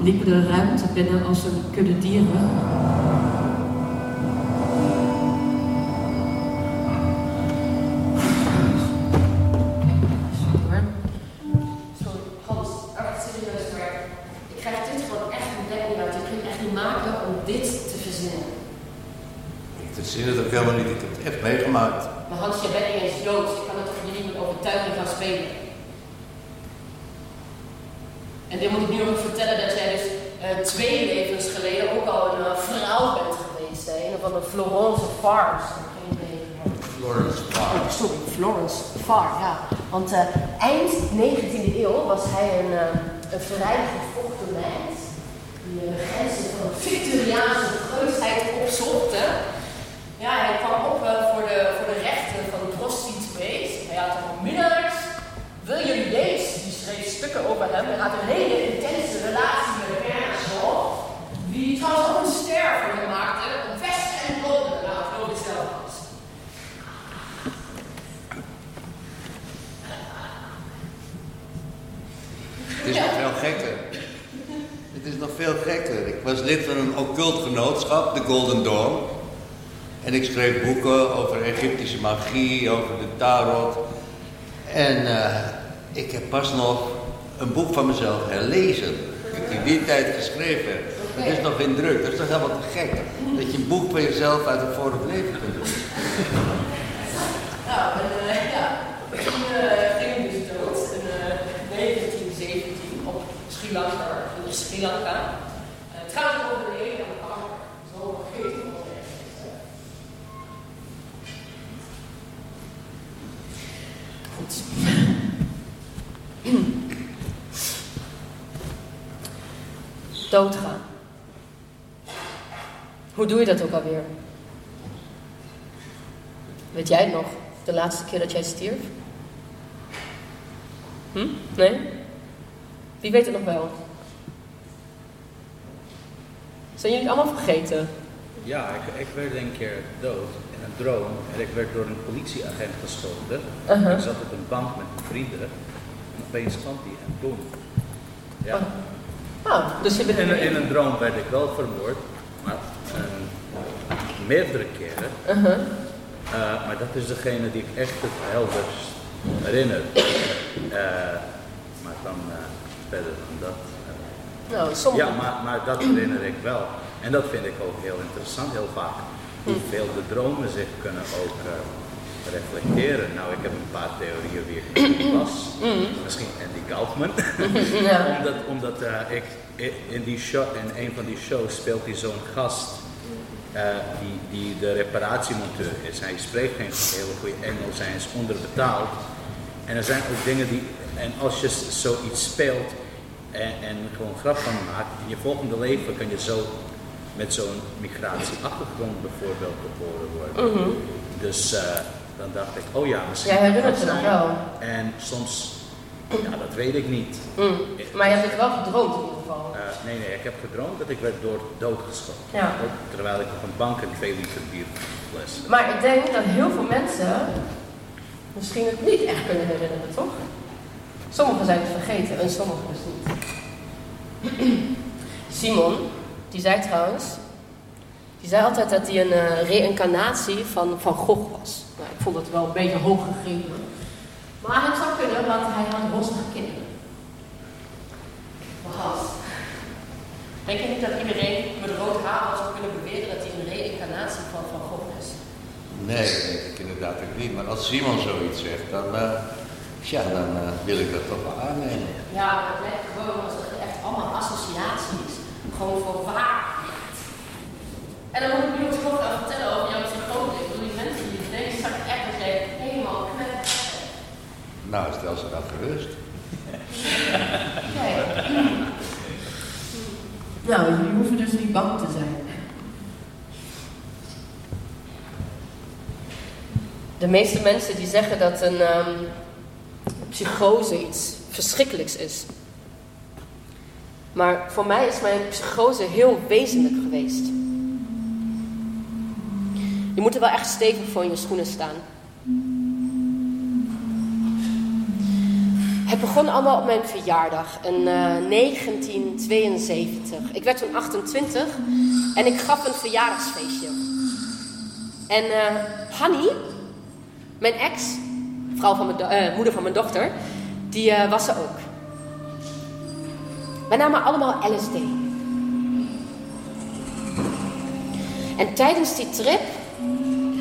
Liepen de ruimte binnen als een kudde dieren. Want eh, eind 19e eeuw was hij een, uh, een gevochten mens. Die uh, de grenzen van de Victoriaanse geustheid opzocht. Hè. Ja, hij kwam op uh, voor, de, voor de rechten van prostituees. Hij had een minnaars. William Yates, die schreef stukken over hem. Hij had een hele intense relatie met Bernard Shaw. Die trouwens ook een ster voor hem maakte. West en Londen, nou, ik geloof het zelf was. Het is nog veel gekker. Het is nog veel gekker. Ik was lid van een occult genootschap, de Golden Dawn. En ik schreef boeken over Egyptische magie, over de tarot. En uh, ik heb pas nog een boek van mezelf herlezen. Dat ik in die tijd geschreven heb. Dat is nog in druk. Dat is toch helemaal te gek. Dat je een boek van jezelf uit een vorig leven kunt doen. Nou, en, uh, ja. Toen uh, ging ik dus dood in uh, 1917 op Sri Lanka. In Sri Lanka. Uh, trouwens overleden aan kanker. Zo vergeten we nog echt. Goed. Doodgaan. Hoe doe je dat ook alweer? Weet jij het nog? De laatste keer dat jij stierf? Hm? Nee? Wie weet het nog wel? Zijn jullie allemaal vergeten? Ja, ik, ik werd een keer dood in een droom en ik werd door een politieagent geschoten. Uh-huh. Ik zat op een bank met mijn vrienden en opeens kwam die en boem. Ja. Oh, dus je bent In, een- in een droom werd ik wel vermoord, maar eh, meerdere keren. Eh, maar dat is degene die ik echt het helderst herinner. Eh, maar dan verder dan dat. Nou, sommige... ja, maar, maar dat herinner ik wel. En dat vind ik ook heel interessant, heel vaak. Hoeveel de dromen zich kunnen ook reflecteren. Nou, ik heb een paar theorieën wie ik was. Misschien Andy Kaufman. Ja. omdat omdat eh, ik i- in, die show, in een van die shows speelt hij zo'n gast. eh, die, die de reparatiemonteur is. Hij spreekt geen hele goede Engels, hij is onderbetaald. En er zijn ook dingen die, en als je zoiets speelt en, en gewoon grap van maakt, in je volgende leven kan je zo met zo'n migratieachtergrond bijvoorbeeld geboren worden. Dus eh, dan dacht ik, oh ja, misschien. Jij herinnert je dat wel. En soms, ja, dat weet ik niet. Mm. Maar je hebt het wel gedroomd in ieder geval. Eh, nee, nee, ik heb gedroomd dat ik werd door doodgeschoten. Ja. Terwijl ik op een bank een 2 liter bierfles. Maar ik denk dat heel veel mensen misschien het niet echt kunnen herinneren, toch? Sommigen zijn het vergeten en sommigen dus niet. Simon, die zei trouwens, die zei altijd dat hij een eh, reïncarnatie van Van Gogh was. Nou, ik vond dat wel een beetje hoog gegrepen. Maar het zou kunnen, want hij had rossige kinderen. Hans, denk je niet dat iedereen met rood haar zou kunnen beweren dat hij een reïncarnatie van Van Gogh is? Nee, dat denk ik inderdaad ook niet. Maar als Simon zoiets zegt, dan, eh, ja, dan eh, wil ik dat toch wel aannemen. Ja, maar het lijkt gewoon alsof het echt allemaal associaties. Gewoon voor waarheid. En dan moet ik nu het gewoon gaan vertellen over jouw psychose. Ik bedoel, die mensen die denken straks echt dat jij helemaal kwijt Nou, stel ze dan gerust. Kijk. Nou, jullie hoeven dus niet bang te zijn. De meeste mensen die zeggen dat een ehm, psychose iets verschrikkelijks is. Maar voor mij is mijn psychose heel wezenlijk geweest. Je moet er wel echt stevig voor in je schoenen staan. Het begon allemaal op mijn verjaardag in eh, 1972. Ik werd toen 28 en ik gaf een verjaardagsfeestje. En eh Hanny, mijn ex, vrouw van mijn eh, moeder van mijn dochter, die eh, was er ook. Wij namen allemaal LSD. En tijdens die trip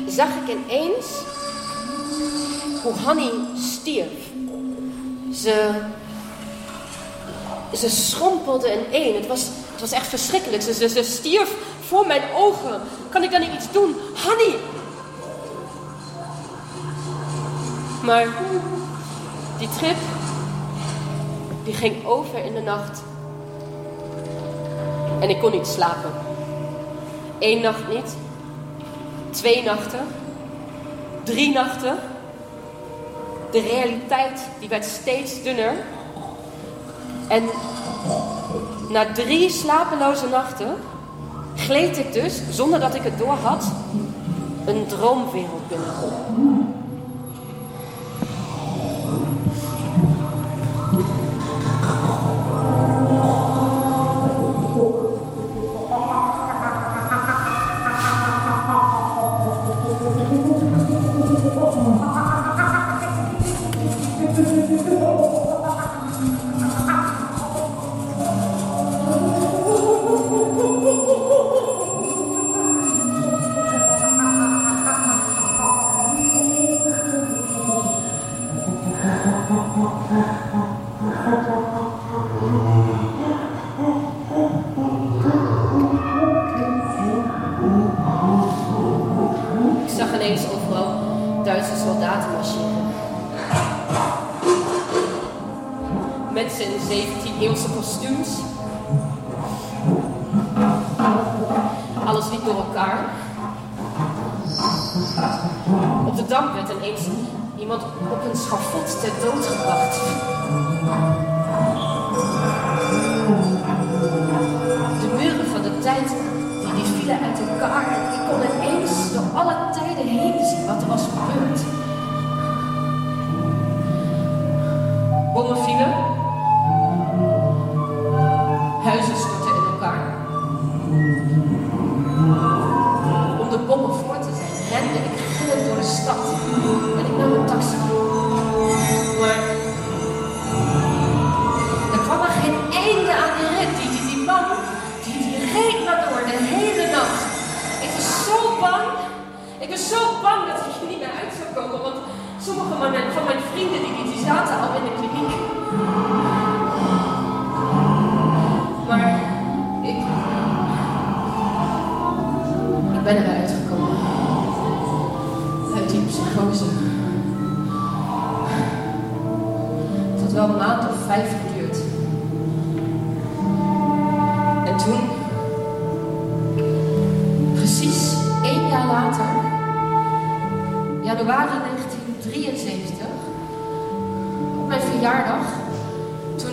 zag ik ineens hoe Hanny stierf. Ze, ze schrompelde in één. Het was, het was echt verschrikkelijk. Ze, ze, stierf voor mijn ogen. Kan ik dan niet iets doen? Hanny! Maar die trip, die ging over in de nacht. En ik kon niet slapen. Eén nacht niet. Twee nachten. Drie nachten. De realiteit die werd steeds dunner. En na drie slapeloze nachten gleed ik dus, zonder dat ik het door had, een droomwereld binnen. Mensen in 17e-eeuwse kostuums. Alles liep door elkaar. Op de dam werd ineens iemand op een schafot ter dood gebracht. De muren van de tijd die, die vielen uit elkaar en ik kon ineens door alle tijden heen zien wat er was gebeurd. Bommen vielen.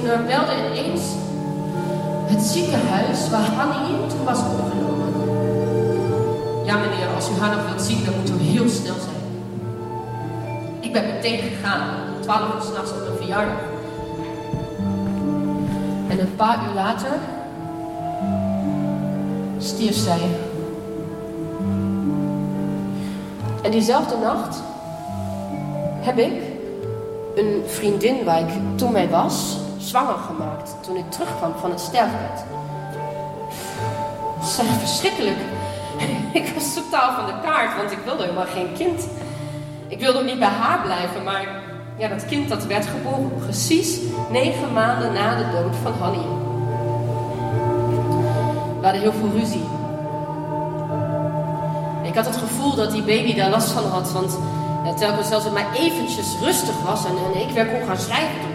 Eh, belde ineens het ziekenhuis waar Hanny toen was opgenomen. Ja meneer, als u haar nog wilt zien, dan moet u heel snel zijn. Ik ben meteen gegaan, 12 uur s'nachts op mijn verjaardag. En een paar uur later stierf zij. En diezelfde nacht heb ik een vriendin waar ik toen mee was, zwanger gemaakt. Toen ik terugkwam van het sterfbed. Echt verschrikkelijk. ik was totaal van de kaart, want ik wilde helemaal geen kind. Ik wilde ook niet bij haar blijven, maar ja, dat kind dat werd geboren precies negen maanden na de dood van Hanny. We hadden heel veel ruzie. Ik had het gevoel dat die baby daar last van had, want ja, telkens als het maar eventjes rustig was en, en ik weer kon gaan schrijven,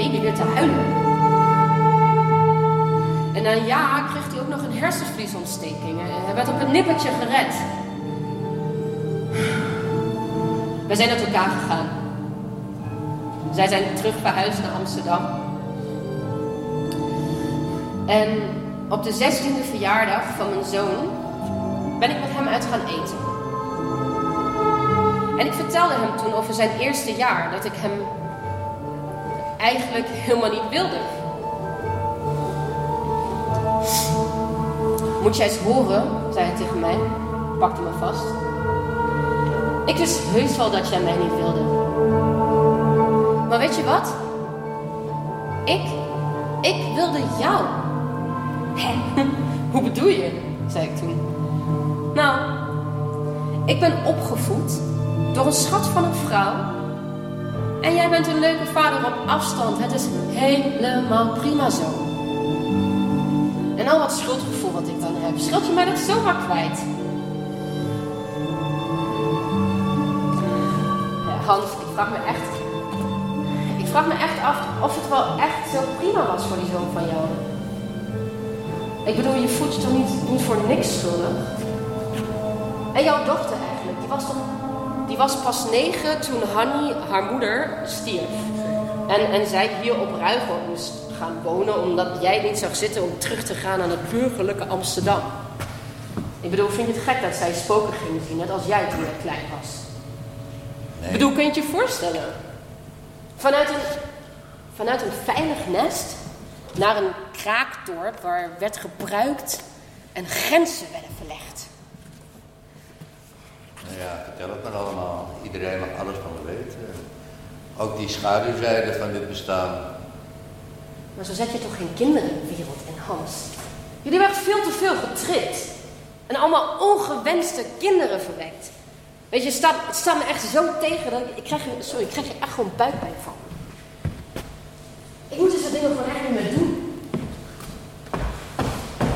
die baby weer te huilen. En na een jaar kreeg hij ook nog een hersenvliesontsteking. En Hij werd op een nippertje gered. We zijn uit elkaar gegaan. Zij zijn terug verhuisd naar Amsterdam. En op de 16e verjaardag van mijn zoon ben ik met hem uit gaan eten. En ik vertelde hem toen over zijn eerste jaar dat ik hem eigenlijk helemaal niet wilde. Moet jij eens horen, zei hij tegen mij, pakte me vast. Ik wist heus wel dat jij mij niet wilde. Maar weet je wat? Ik, ik wilde jou. Hoe bedoel je? zei ik toen. Nou, ik ben opgevoed door een schat van een vrouw. En jij bent een leuke vader op afstand. Het is helemaal prima zo. En al wat schuldgevoel wat ik dan heb, schuld je mij dat zomaar kwijt. Ja, Hans, ik vraag me echt. Ik vraag me echt af of het wel echt zo prima was voor die zoon van jou. Ik bedoel, je voelt je toch niet, niet voor niks schuldig? En jouw dochter eigenlijk, die was toch. Was pas negen toen Hanny, haar moeder, stierf. En, en zij hier op Ruigoord moest gaan wonen omdat jij niet zag zitten om terug te gaan aan het burgerlijke Amsterdam. Ik bedoel, vind je het gek dat zij spoken ging zien, net als jij toen jij klein was? Ik bedoel, kun je het je voorstellen? Vanuit een, vanuit een veilig nest naar een kraakdorp waar werd gebruikt en grenzen werden verlegd. Ja, vertel het maar allemaal. Iedereen mag alles van me weten. Ook die schaduwzijde van dit bestaan. Maar zo zet je toch geen kinderen in de wereld in Hans? Jullie werden veel te veel getript. En allemaal ongewenste kinderen verwekt. Weet je, het staat, me echt zo tegen dat ik, krijg, sorry, ik krijg er echt gewoon buikpijn van. Ik moet deze dingen gewoon echt niet meer doen.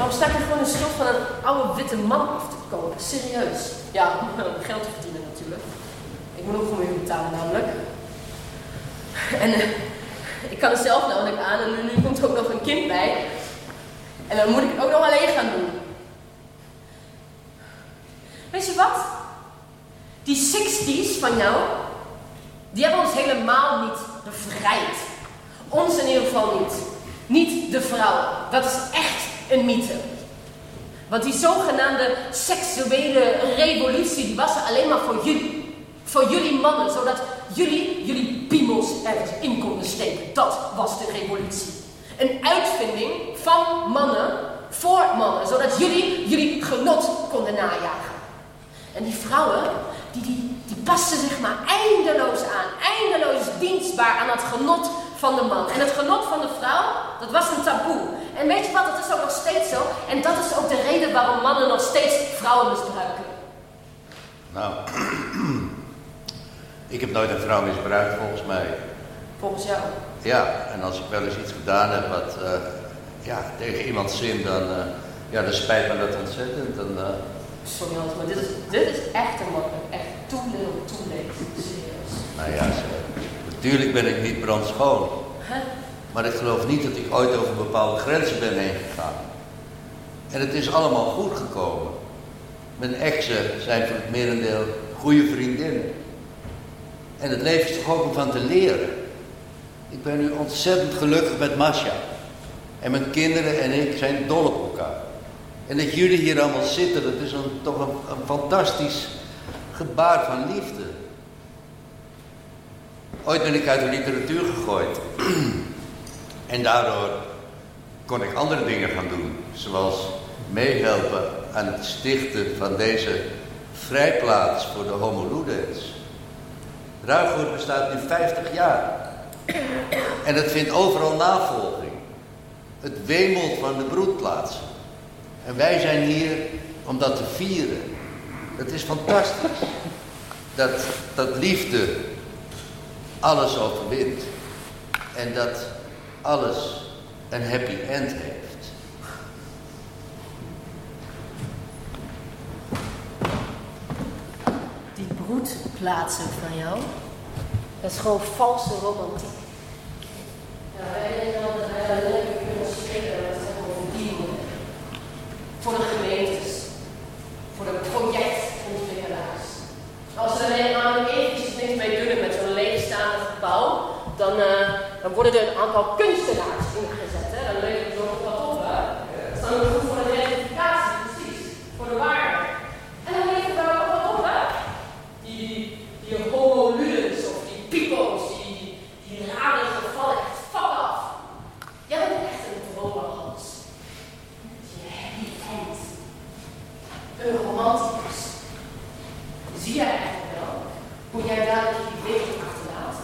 Waarom sta er gewoon een van een oude witte man af te kopen? Serieus. Ja, om geld te verdienen natuurlijk. Ik moet ook gewoon weer betalen namelijk. En eh, ik kan er zelf namelijk aan en nu komt er ook nog een kind bij. En dan moet ik het ook nog alleen gaan doen. Weet je wat? Die 60s van jou, die hebben ons helemaal niet bevrijd. Ons in ieder geval niet. Niet de vrouwen. Dat is echt een mythe. Want die zogenaamde seksuele revolutie, die was er alleen maar voor jullie. Voor jullie mannen, zodat jullie jullie piemels ergens in konden steken. Dat was de revolutie. Een uitvinding van mannen voor mannen, zodat jullie jullie genot konden najagen. En die vrouwen, die, die, die pasten zich maar eindeloos aan. Eindeloos dienstbaar aan het genot van de man. En het genot van de vrouw, dat was een taboe. En weet je wat, dat is ook nog steeds zo. En dat is ook de reden waarom mannen nog steeds vrouwen misbruiken. Nou, ik heb nooit een vrouw misbruikt volgens mij. Volgens jou. Ja, en als ik wel eens iets gedaan heb wat eh, ja, tegen iemand zin, dan, eh, ja, dan spijt me dat ontzettend. Dan, eh, Sorry Hans, maar dit is, dit is echt te makkelijk. Echt too late. Serieus. nou ja. Natuurlijk ben ik niet brandschoon. Maar ik geloof niet dat ik ooit over bepaalde grenzen ben heen gegaan. En het is allemaal goed gekomen. Mijn exen zijn voor het merendeel goede vriendinnen. En het leven is toch ook om van te leren. Ik ben nu ontzettend gelukkig met Masha. En mijn kinderen en ik zijn dol op elkaar. En dat jullie hier allemaal zitten, dat is een, toch een, een fantastisch gebaar van liefde. Ooit ben ik uit de literatuur gegooid. en daardoor kon ik andere dingen gaan doen. Zoals meehelpen aan het stichten van deze vrijplaats voor de homo ludens. Ruigoord bestaat nu 50 jaar. En het vindt overal navolging. Het wemelt van de broedplaatsen. En wij zijn hier om dat te vieren. Dat is fantastisch. Dat, dat liefde alles overwint. En dat alles een happy end heeft. Die broedplaatsen van jou, dat is gewoon valse romantiek. Ja, wij denken dat wij lekker kunnen dienen. Voor de gemeentes, voor de projectontwikkelaars. Als we er namelijk eventjes dan, eh, dan worden er een aantal kunstenaars ingezet. Hè? Dan leveren ze nog wat op. Hè? Dan ook goed voor de identificatie, precies. Voor de waarde. En dan leveren we ook wat op. Hè? Die, die, die homoludens of die pipo's, die, die rare gevallen, echt fuck af. Jij bent echt een dromenhals. Je happy end. Een romanticus. Zie jij eigenlijk wel hoe jij dadelijk die wereld achterlaat?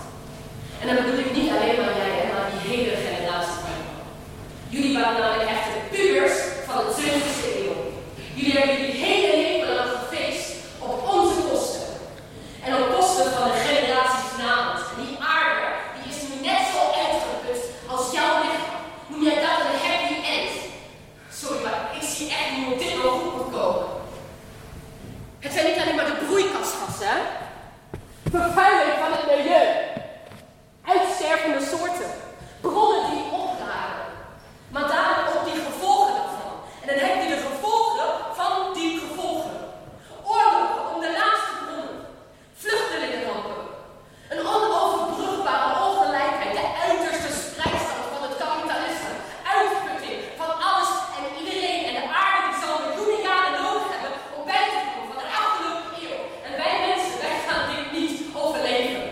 En dan bedoel ik niet alleen maar jij, hè, maar die hele generatie van jou. Jullie waren namelijk echt de pubers van de 20e eeuw. Jullie hebben jullie hele leven lang gefeest op onze kosten. En op kosten van de generaties na ons. En die aarde, die is nu net zo uitgeput als jouw lichaam. Noem jij dat een happy end? Sorry, maar ik zie echt niet hoe dit nog goed moet komen. Het zijn niet alleen maar de broeikasgassen, hè? Vervuiling van het milieu. Uitstervende soorten. Bronnen die opdragen. Maar daarom ook die gevolgen daarvan. En dan heb je de gevolgen van die gevolgen. Oorlogen om de laatste bronnen. Vluchtelingenrampen. Een onoverbrugbare ongelijkheid. De uiterste spreidstand van het kapitalisme. Uitputting van alles en iedereen. En de aarde die zal miljoenen jaren nodig hebben om bij te komen van de afgelopen eeuw. En wij mensen, wij gaan dit niet overleven.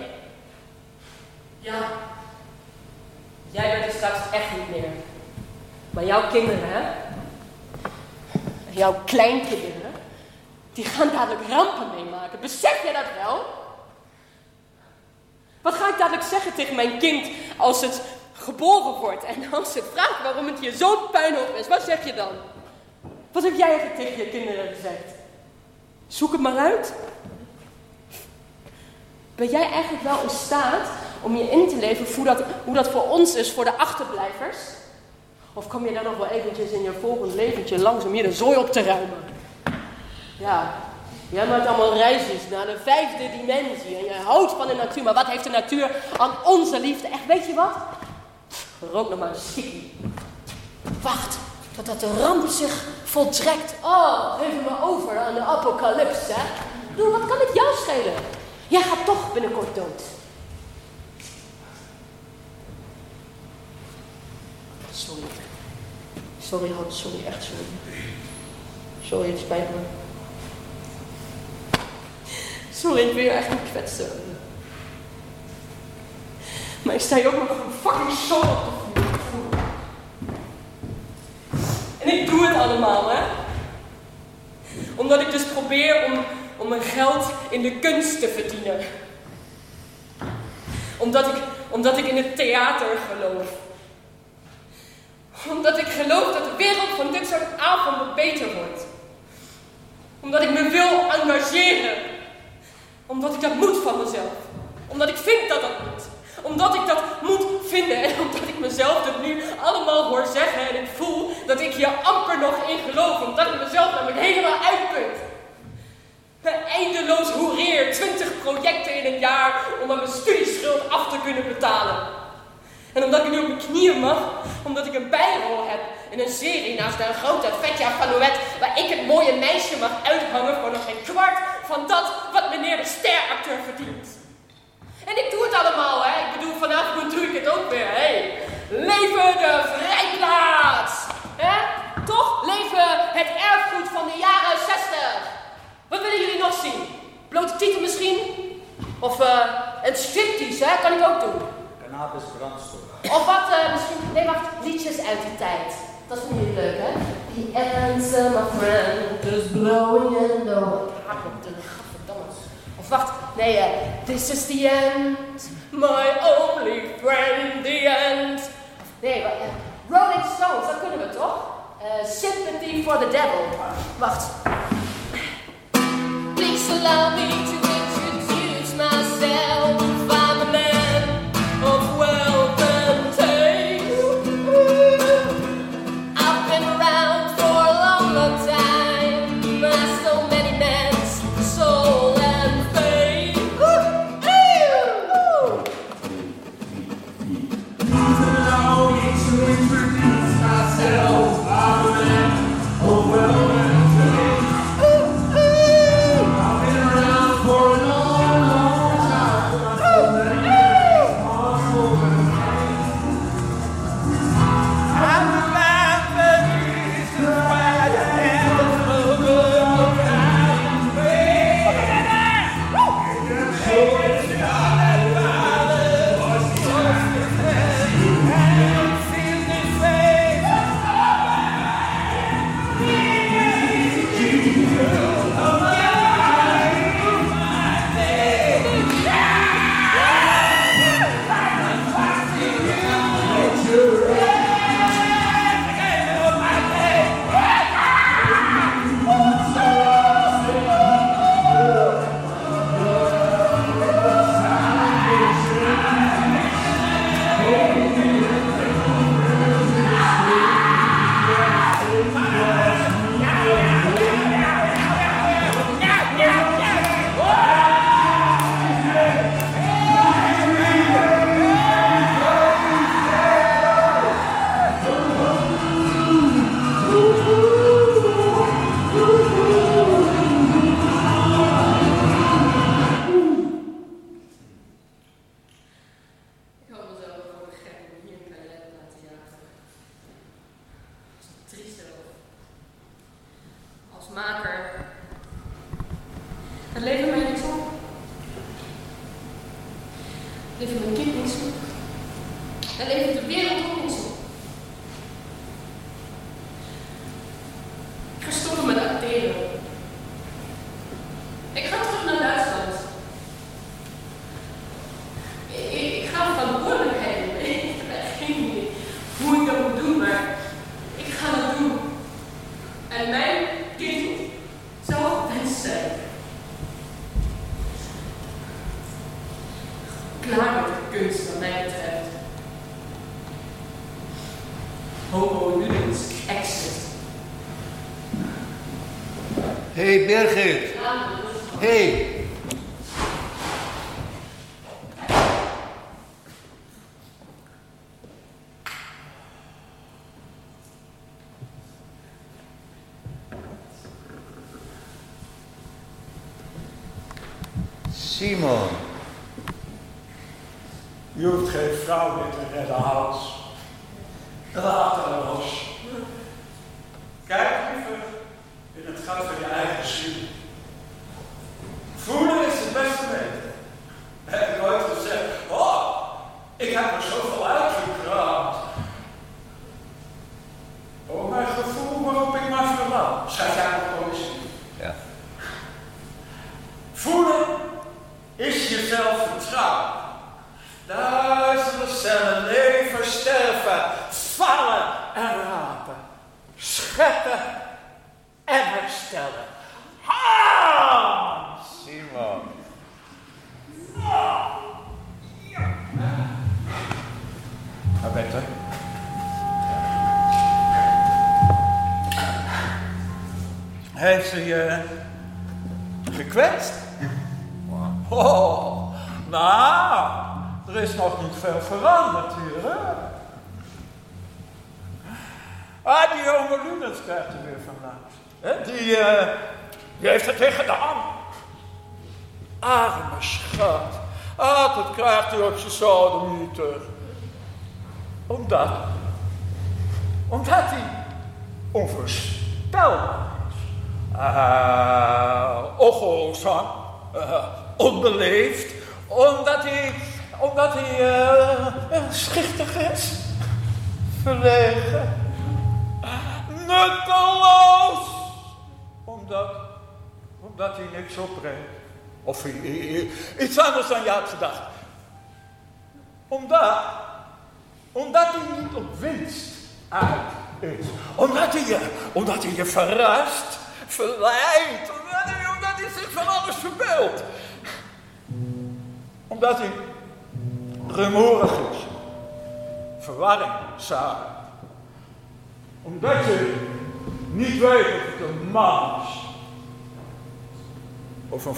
Ja. Jij bent er straks echt niet meer. Maar jouw kinderen, hè? Jouw kleinkinderen, die gaan dadelijk rampen meemaken. Besef je dat wel? Wat ga ik dadelijk zeggen tegen mijn kind als het geboren wordt en als het vraagt waarom het hier zo'n puinhoop is? Wat zeg je dan? Wat heb jij eigenlijk tegen je kinderen gezegd? Ben jij eigenlijk wel in staat om je in te leven hoe dat, hoe dat voor ons is, voor de achterblijvers? Of kom je dan nog wel eventjes in je volgend leventje langzaam hier de zooi op te ruimen? Ja, jij maakt allemaal reisjes naar de vijfde dimensie en je houdt van de natuur. Maar wat heeft de natuur aan onze liefde? Echt, weet je wat? Rook nog maar een sikkie. Wacht, totdat de ramp zich voltrekt. Oh, geef me over aan de apocalyps, hè? Doe, wat kan het jou schelen? Jij gaat toch binnenkort dood. Sorry. Sorry, Hans, sorry, echt sorry. Sorry, het spijt me. Sorry, ik wil je echt niet kwetsen. Maar ik sta je ook nog een fucking show op voeren. Ik doe het allemaal, hè? Omdat ik dus probeer om, om mijn geld in de kunst te verdienen. Omdat ik, omdat ik in het theater geloof. Omdat ik geloof dat de wereld van dit soort avonden beter wordt. Omdat ik me wil engageren. Omdat ik dat moet van mezelf. Omdat ik vind dat dat moet. Omdat ik dat moet vinden. En omdat ik mezelf het nu allemaal hoor zeggen. En ik voel dat ik hier amper nog in geloof. Omdat ik mezelf namelijk helemaal uitput. Eindeloos hoereer. 20 projecten in een jaar om aan mijn studieschuld af te kunnen betalen. En omdat ik nu op mijn knieën mag, omdat ik een bijrol heb in een serie naast een grote Vetja Valouet, waar ik het mooie meisje mag uithangen voor nog geen kwart van dat wat meneer de steracteur verdient. En ik doe het allemaal, hè. Ik bedoel, vanavond doe ik het ook weer, hé. Leven de vrijplaats! Hè? Toch? Leven het erfgoed van de jaren 60. Wat willen jullie nog zien? Blote titel misschien? Of eh een striptease, hè? Kan ik ook doen. Cannabis brandstof. Of wat, eh, misschien, nee wacht, liedjes uit die tijd. Dat vinden jullie leuk, hè? The answer, my friend, is blowing in the Wacht, nee, uh, this is the end, my only friend, the end. Nee, wacht, uh, Rolling Stones, dat kunnen we toch? Uh, sympathy for the Devil. Wacht. Please allow me to introduce myself. Het leven de wereld ook Simon,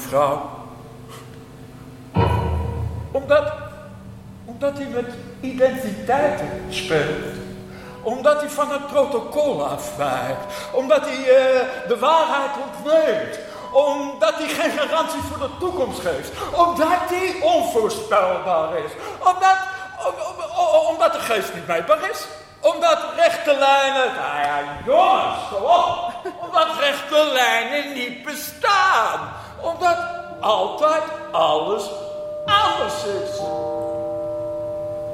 vrouw. Omdat, omdat hij met identiteiten speelt omdat hij van het protocol afwijkt. Omdat hij uh, de waarheid ontneemt. Omdat hij geen garantie voor de toekomst geeft. Omdat hij onvoorspelbaar is. Omdat, omdat de geest niet meetbaar is. Omdat rechte lijnen, nou ja, jongens, kom op. Omdat rechte lijnen niet bestaan. Omdat altijd alles anders is.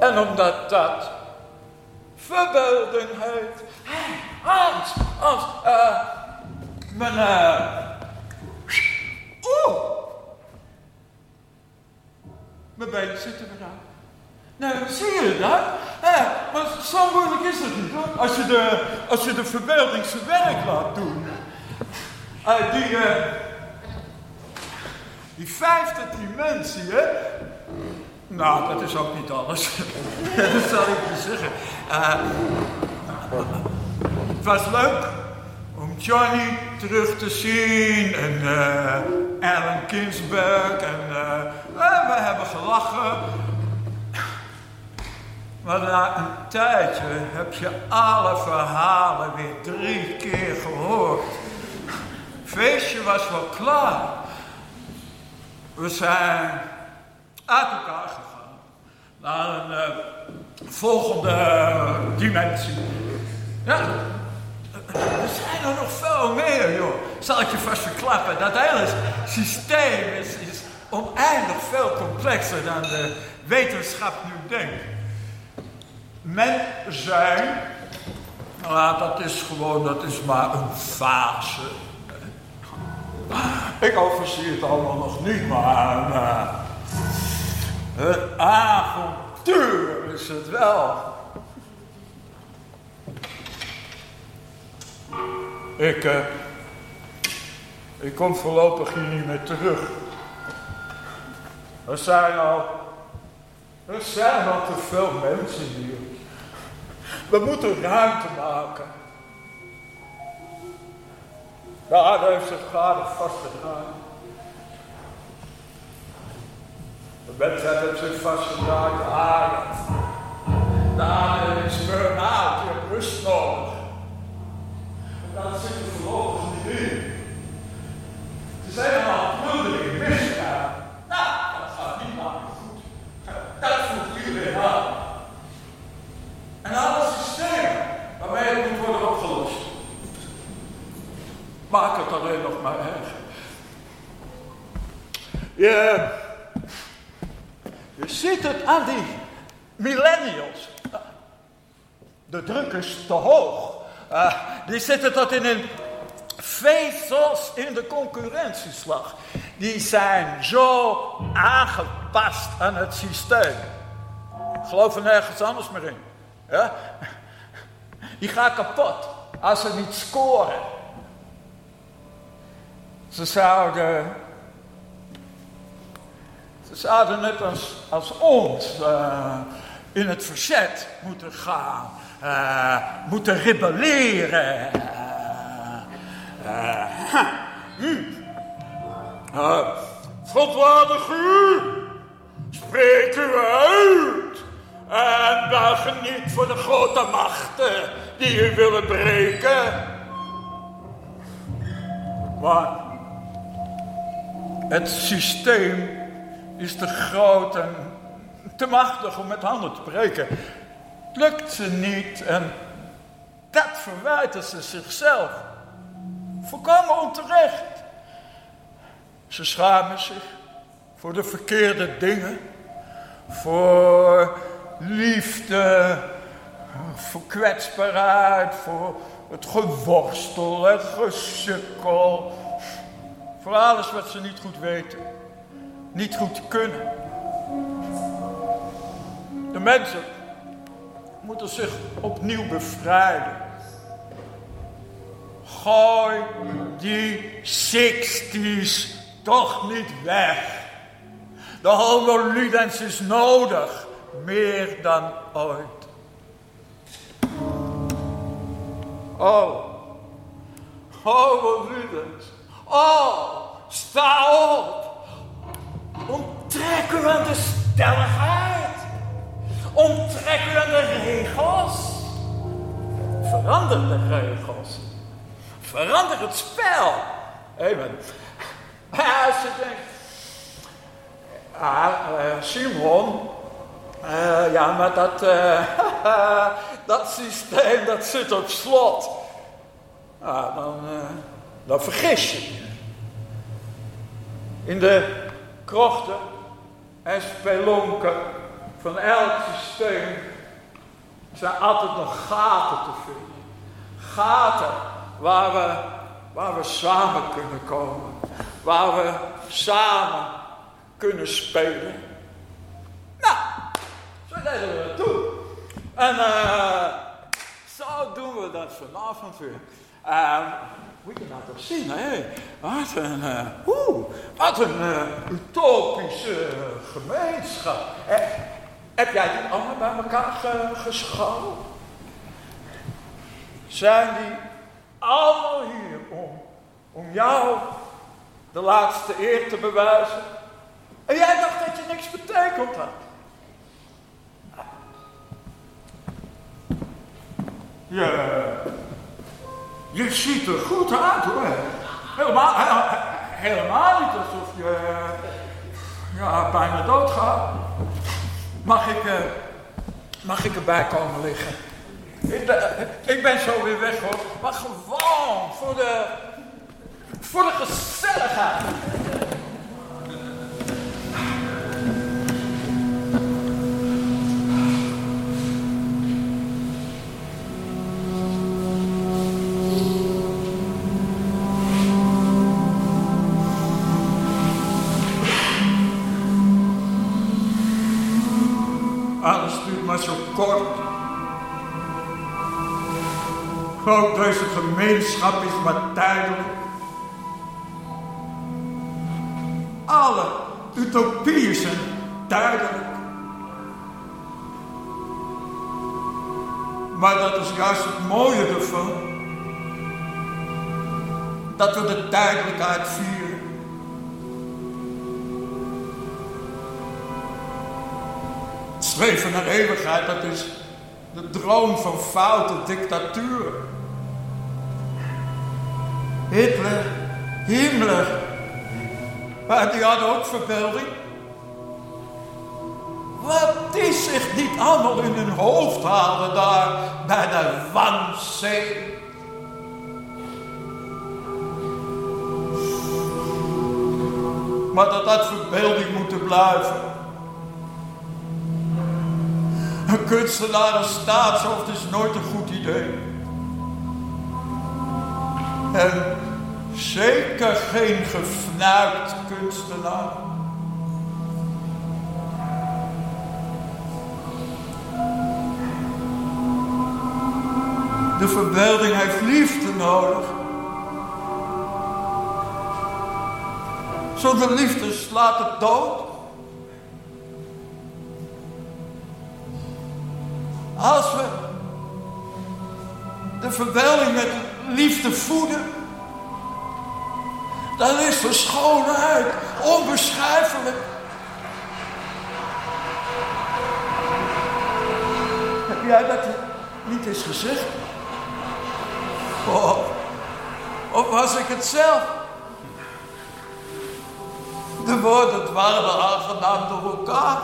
En omdat dat verbeelding heeft. Hé, Hans, Hans, eh, mijn, eh, oeh. Mijn benen zitten eraan. Nou, zie je dat? Hé, maar zo moeilijk is het niet hoor. Als je de, als je de verbeelding zijn werk laat doen. Uh, die, uh, die vijfde dimensie, hè? Nou, dat is ook niet alles. dat zal ik je zeggen. Uh, het was leuk om Johnny terug te zien en uh, Alan Kinsberg en uh, we hebben gelachen. Maar na een tijdje heb je alle verhalen weer drie keer gehoord. Feestje was wel klaar. We zijn uit elkaar gegaan. Naar een uh, volgende dimensie. Ja, er zijn er nog veel meer, joh. Zal ik je vast verklappen. Dat hele systeem is, is oneindig veel complexer dan de wetenschap nu denkt. Men zijn, nou, dat is gewoon, dat is maar een fase. Ik overzie het allemaal nog niet, maar... Een avontuur is het wel. Ik, uh, ik kom voorlopig hier niet meer terug. Er zijn al, er zijn al te veel mensen hier. We moeten ruimte maken. Ja, daar heeft zich vader vastgedaan. De mensheid heeft zich vastgedraaid. Ah, daar is burn-out, je hebt rust nodig. En dat zit er voorlopig niet in. Ze zijn allemaal plunderingen misgegaan. Nou, dat gaat niet langer goed. Dat voelt iedereen aan. En alle systemen waarmee het moet worden opgelost. Maak het alleen nog maar erger. Je, je ziet het aan die millennials. De druk is te hoog. Uh, die zitten tot in een vezels in de concurrentieslag. Die zijn zo aangepast aan het systeem. Geloof er nergens anders meer in. Ja? Die gaan kapot als ze niet scoren. Ze zouden, ze zouden net als, als ons uh, in het verzet moeten gaan, uh, moeten rebelleren. Uh, hm. Godwaardig u, spreek u uit en buig niet voor de grote machten die u willen breken. Maar het systeem is te groot en te machtig om met handen te breken. Het lukt ze niet en dat verwijten ze zichzelf. Volkomen onterecht. Ze schamen zich voor de verkeerde dingen. Voor liefde, voor kwetsbaarheid, voor het geworstel, het gesukkel. Voor alles wat ze niet goed weten, niet goed kunnen. De mensen moeten zich opnieuw bevrijden. Gooi die 60s toch niet weg. De homo ludens is nodig, meer dan ooit. Oh, homo ludens, oh, sta op. Onttrek u aan de stelligheid. Onttrek u aan de regels. Verander de regels. Verander het spel. Amen. Als je denkt, ah, uh, Simon, uh, ja, maar dat, uh, dat systeem dat zit op slot. Ah, dan, dan vergis je. In de krochten en spelonken van elk systeem zijn altijd nog gaten te vinden. Gaten waar we, waar we samen kunnen komen. Waar we samen kunnen spelen. Nou, zo deden we toe. En uh, zo doen we dat vanavond weer. Uh, moet je nou zien, hè? Wat een, uh, wat een uh, utopische gemeenschap. Eh, heb jij die allemaal bij elkaar ge, geschouwd? Zijn die allemaal hier om, om jou de laatste eer te bewijzen? En jij dacht dat je niks betekend had. Ja, je ziet er goed uit hoor. Helemaal, niet alsof je ja, bijna doodgaat. Mag ik, uh, mag ik erbij komen liggen? Ik ben, ik ben zo weer weg hoor. Maar gewoon voor de, voor de gezelligheid. Ook deze gemeenschap is maar tijdelijk. Alle utopieën zijn tijdelijk. Maar dat is juist het mooie ervan. Dat we de tijdelijkheid vieren. Streven naar eeuwigheid, dat is de droom van foute dictatuur. Hitler, Himmler, maar die hadden ook verbeelding. Wat die zich niet allemaal in hun hoofd haalden daar bij de Wanzee. Maar dat had verbeelding moeten blijven. Een kunstenaar als staatshoofd is nooit een goed idee. En zeker geen gefnuikt kunstenaar. De verbeelding heeft liefde nodig. Zonder liefde slaat het dood. Als we de verbeelding met liefde voeden, dan is de schoonheid onbeschrijfelijk. Heb jij dat niet eens gezegd? Oh, of was ik het zelf? De woorden waren aangenaam door elkaar.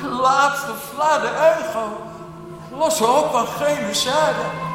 De laatste fladde ego los op van geen zijde.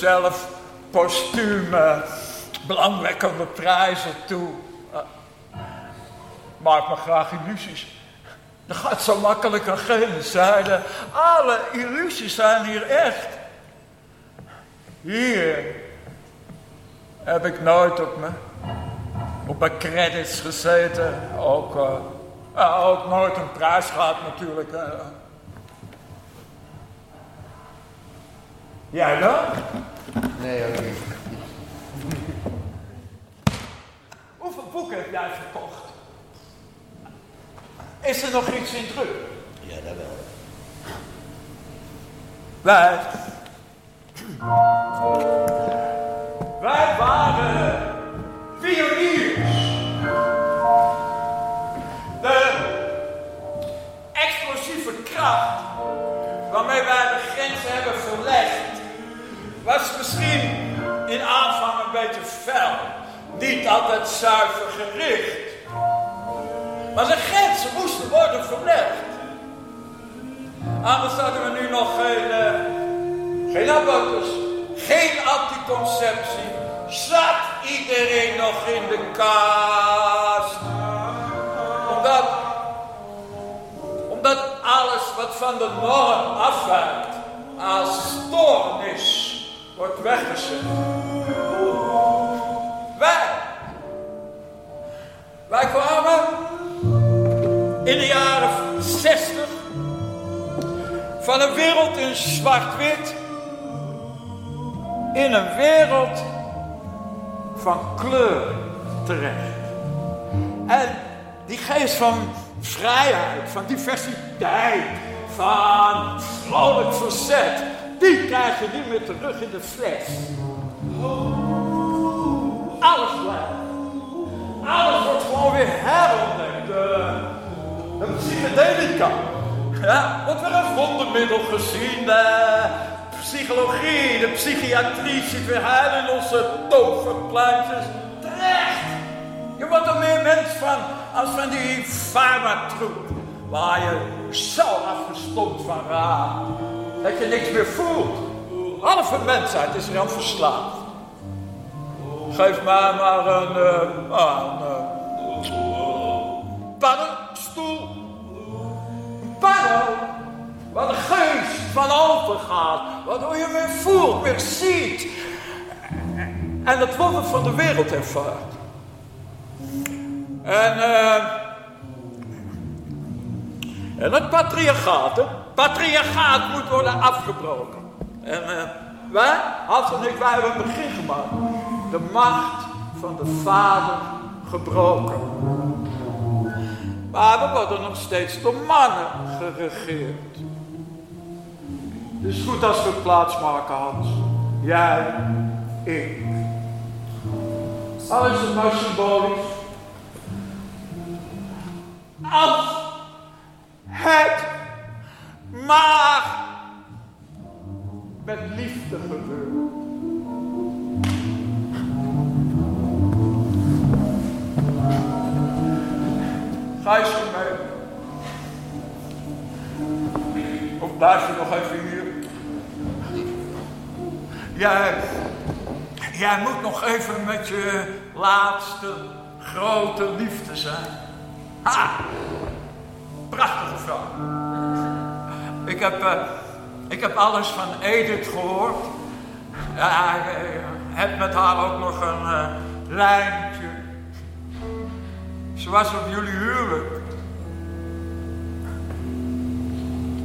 Mezelf postuum eh, belangwekkende prijzen toe. Uh, maak me graag illusies. Dat gaat zo makkelijk aan geen zijde. Alle illusies zijn hier echt. Hier heb ik nooit op, me, op mijn credits gezeten. Ook, ja, ook nooit een prijs gehad natuurlijk. Jij dan? Nee, ook niet. Hoeveel boeken heb jij verkocht? Is er nog iets in druk? Ja, dat wel. Wij. Wij altijd zuiver gericht. Maar de grenzen moesten worden verlegd. Anders hadden we nu nog geen, uh, geen abortus, geen anticonceptie. Zat iedereen nog in de kast? Omdat, omdat alles wat van de norm afwijkt als stoornis wordt weggezet. Wij, wij kwamen in de jaren 60 van een wereld in zwart-wit in een wereld van kleur terecht. En die geest van vrijheid, van diversiteit, van vrolijk verzet, die krijg je niet meer terug in de fles. Alles blijft. Alles wordt gewoon weer herontdekt. De, de psychedelica. Ja, wordt weer een wondermiddel gezien. De psychologie, de psychiatrie zit weer heil in onze toverplantjes. Terecht! Je wordt er meer mens van als van die farmatroep. Waar je zo afgestompt van raakt. Dat je niks meer voelt. Halve mensheid is er aan verslaafd. Geef mij maar een, uh, een uh, paddenstoel. Een. Waar de geest van open gaat. Waardoor je weer voelt, weer ziet. En het wonder van de wereld ervaart. En, uh, en het patriarchaat, hè? Patriarchaat moet worden afgebroken. En wij, Hans en ik, wij hebben een begin gemaakt. De macht van de vader gebroken. Maar we worden nog steeds door mannen geregeerd. Het is goed als we plaats maken, Hans. Jij, ik. Alles is maar symbolisch. Als het maar met liefde gebeurt. Eens mee. Of je nog even hier? Jij, jij moet nog even met je laatste grote liefde zijn. Ha! Prachtige vrouw. Ik heb, uh, ik heb alles van Edith gehoord. Ja, ik uh, heb met haar ook nog een uh, lijntje. Ze was op jullie huwelijk.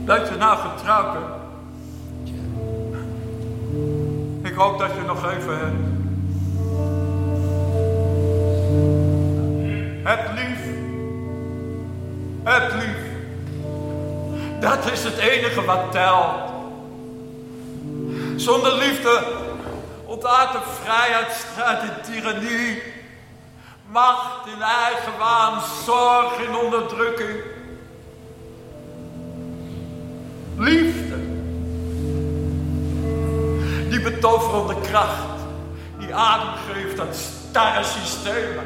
Dat je nou getrouwd. Ik hoop dat je nog even hebt. Heb lief. Heb lief. Dat is het enige wat telt. Zonder liefde ontstaat de vrijheidsstrijd in tirannie. Macht in eigen waan, zorg in onderdrukking. Liefde. betoverende kracht die adem geeft aan starre systemen.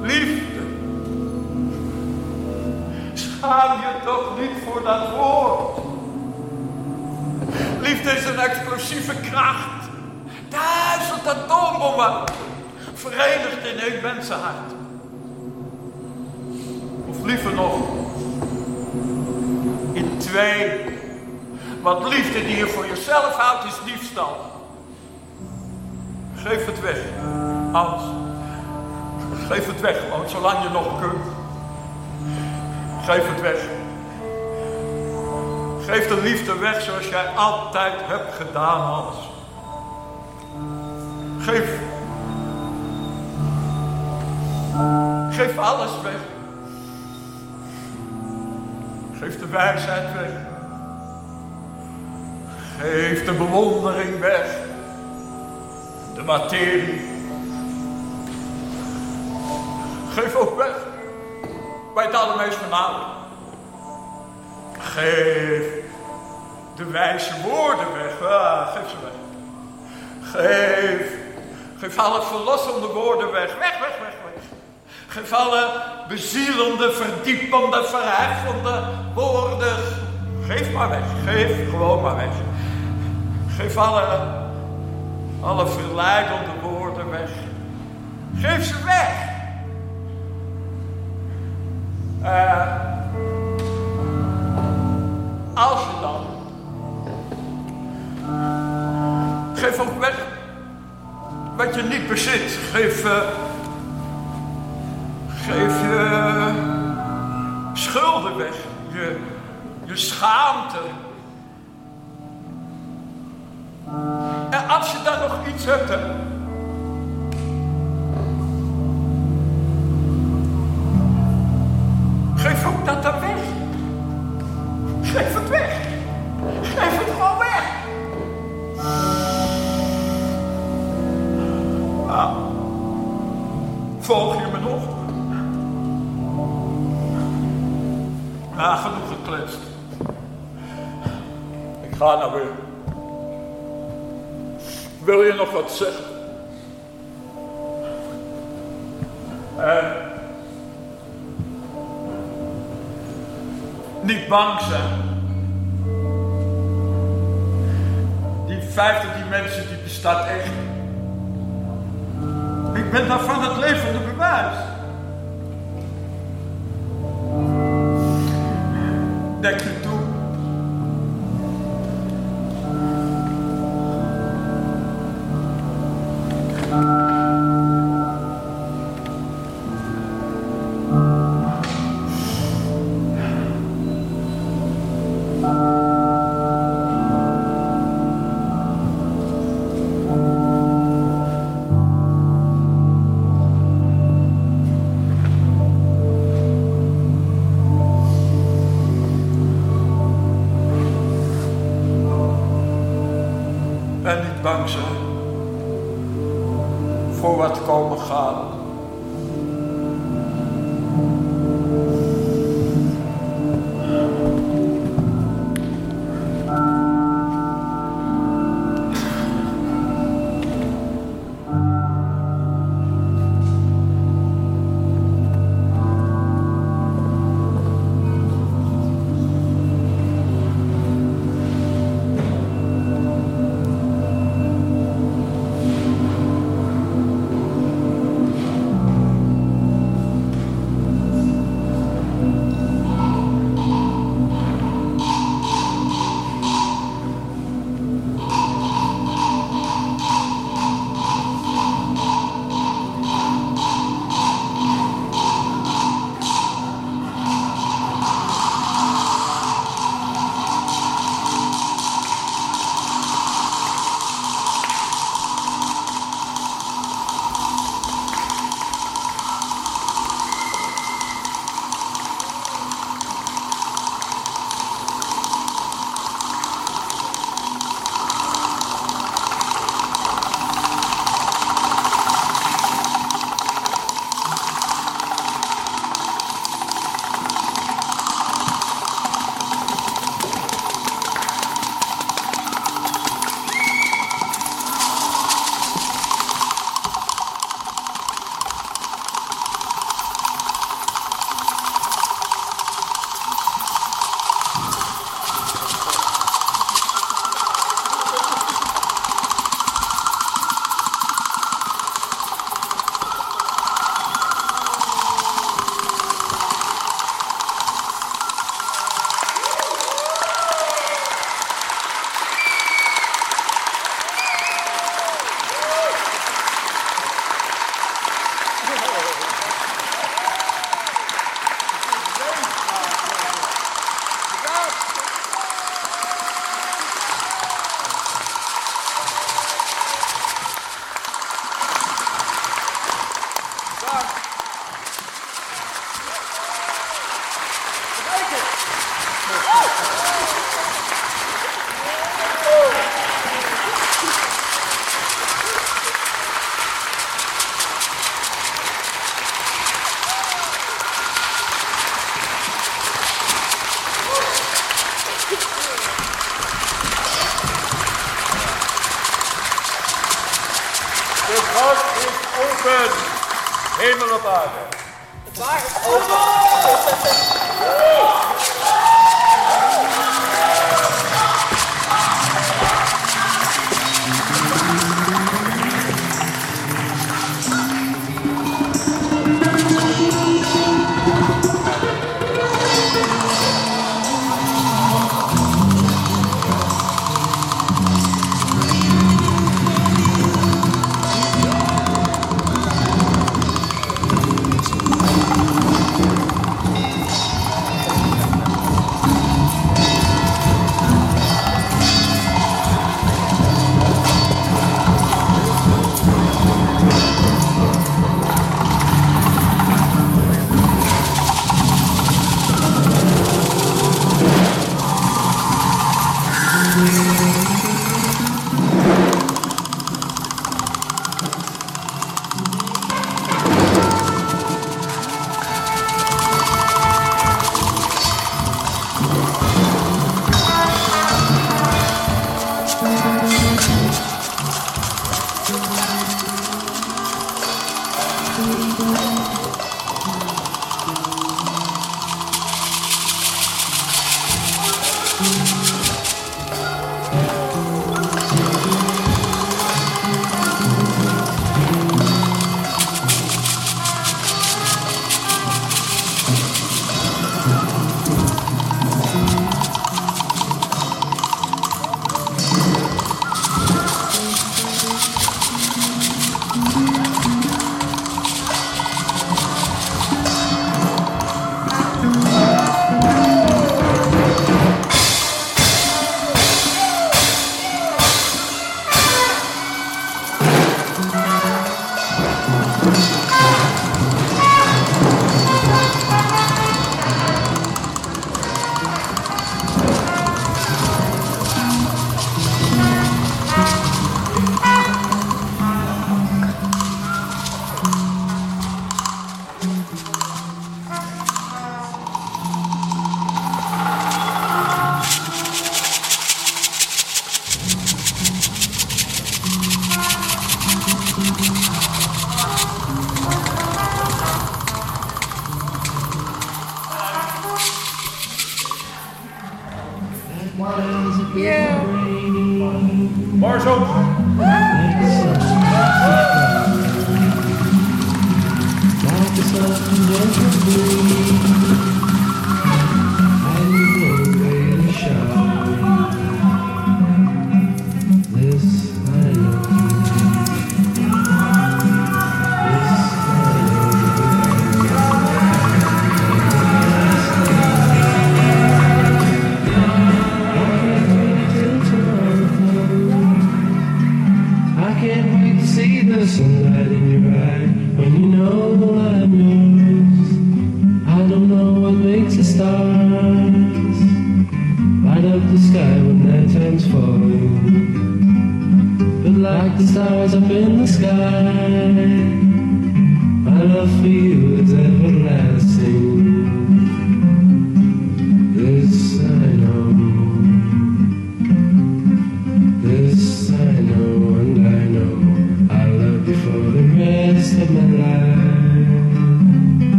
Liefde. Schaam je toch niet voor dat woord. Liefde is een explosieve kracht. Duizend atoombommen. Verenigd in één mensenhart. Of liever nog, in twee. Want liefde die je voor jezelf houdt is diefstal. Geef het weg, Hans. Geef het weg gewoon, zolang je nog kunt. Geef het weg. Geef de liefde weg zoals jij altijd hebt gedaan, Hans. Geef. Geef alles weg. Geef de wijsheid weg. Geef de bewondering weg. De materie. Geef ook weg. Bij het allermeest voornamelijk. Geef de wijze woorden weg. Ah, geef ze weg. Geef. Geef alle verlossende woorden weg. Weg, weg, weg, alle bezielende, verdiepende, verheffende woorden. Geef maar weg. Geef gewoon maar weg. Geef alle, alle verleidende woorden weg. Geef ze weg. Uh, als je dan. Geef ook weg wat je niet bezit. Geef. Uh, geef je schulden weg. Je, je schaamte. En als je dan nog iets hebt. Geef ook dat ga nou weer. Wil je nog wat zeggen? En niet bang zijn. Die vijfde dimensie die bestaat echt. Ik ben daarvan het levende bewijs. Dek je.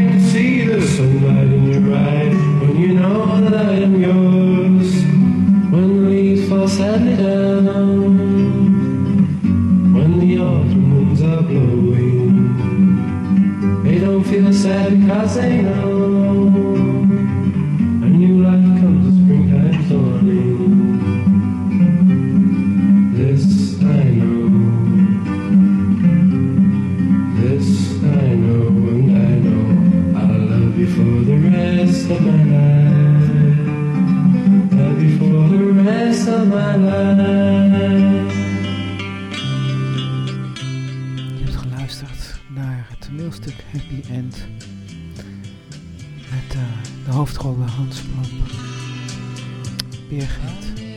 wait to see the sunlight in your eyes when you know that I am yours. When the leaves fall sadly down, when the autumn winds are blowing, they don't feel sad because they know. Je hebt geluisterd naar het toneelstuk Happy End met eh, de hoofdrolle Hans Plomp, Birgit.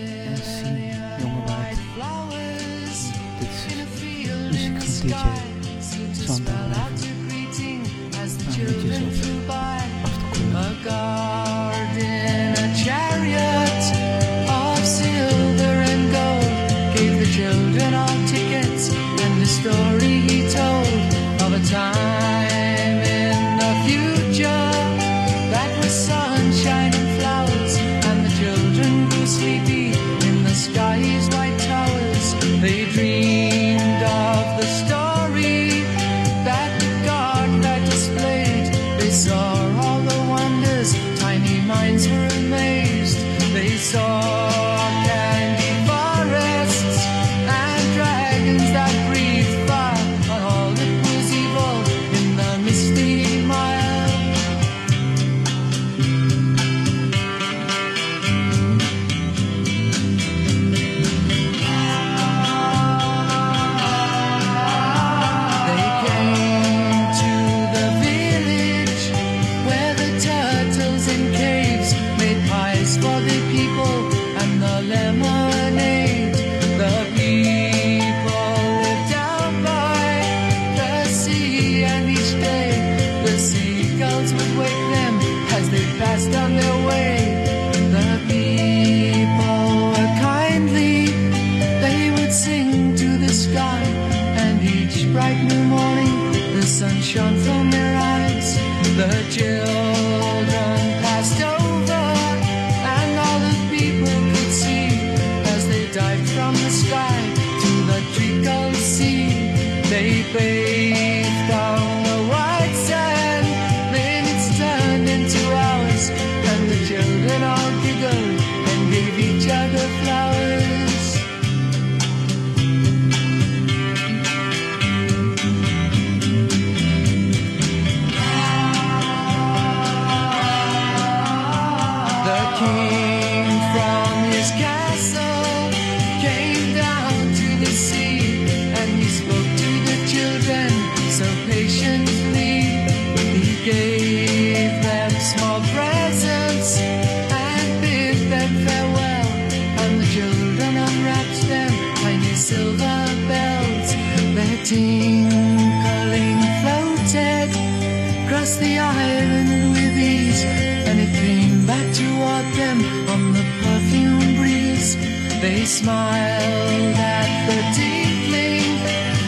on the perfume breeze. They smiled at the deepening.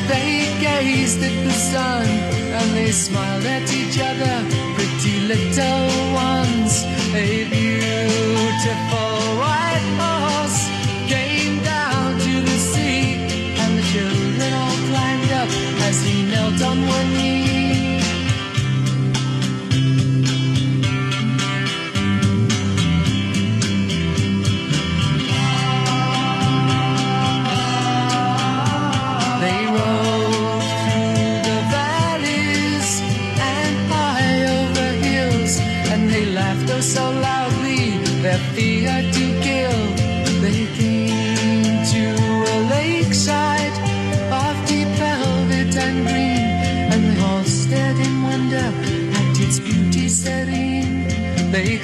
They gazed at the sun and they smiled at each other. Pretty little ones. They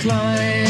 climb.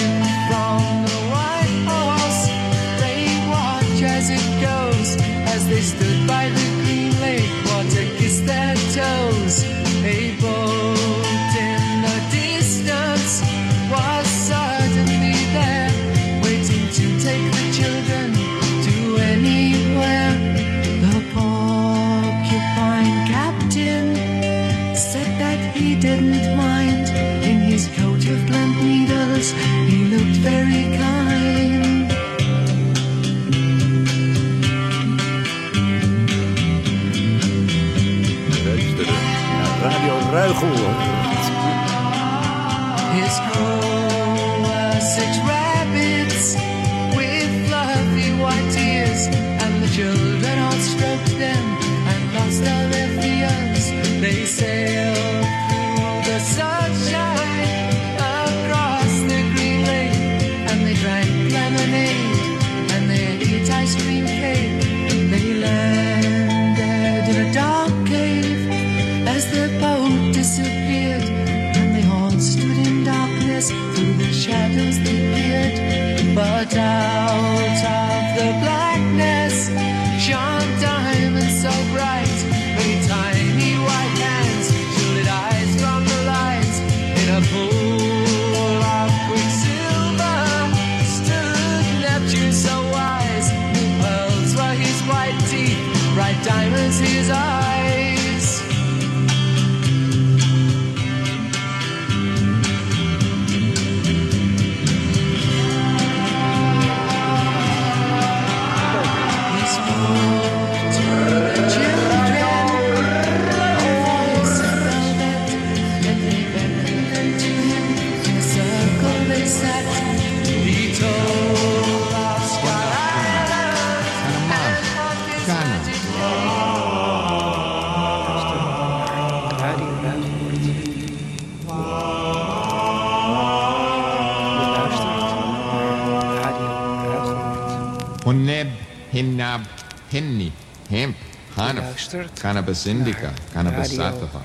henny, hemp, hanaf, cannabis indica, cannabis sativa,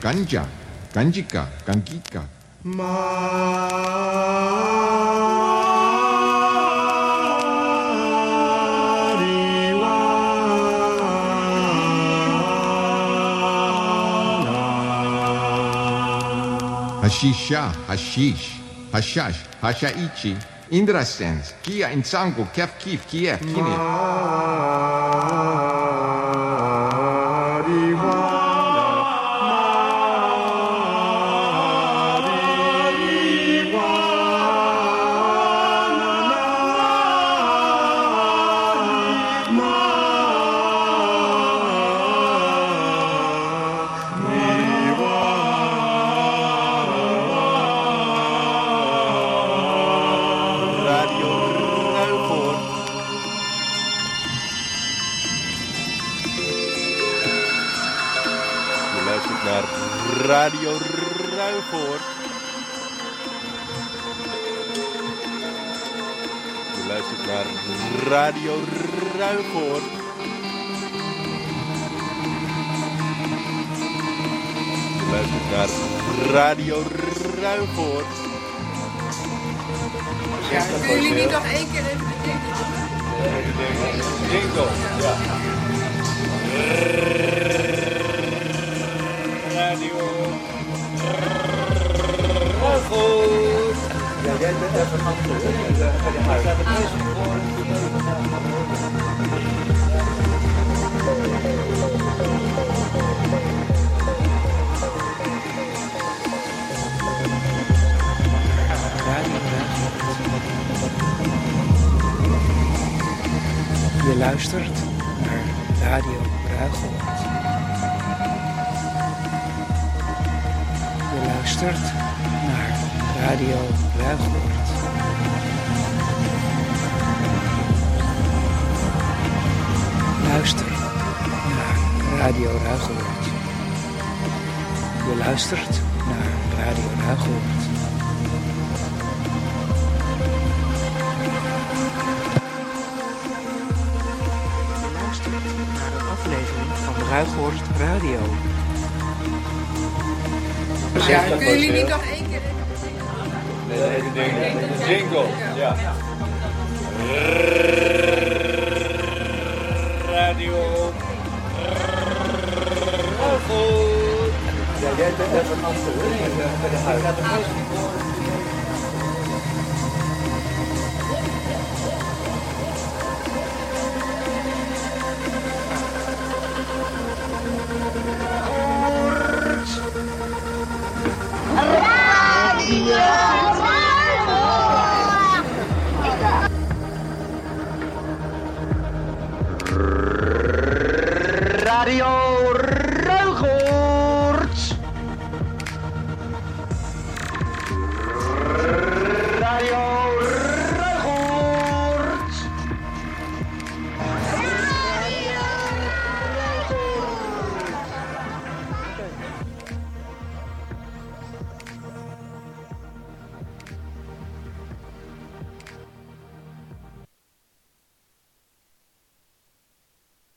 ganja, ganjika, gangika. Ma- Hashisha, Hashish, Hashash, Hashaichi, Indrasens, Kia Insango, Kef Kif, Kiev, Kine.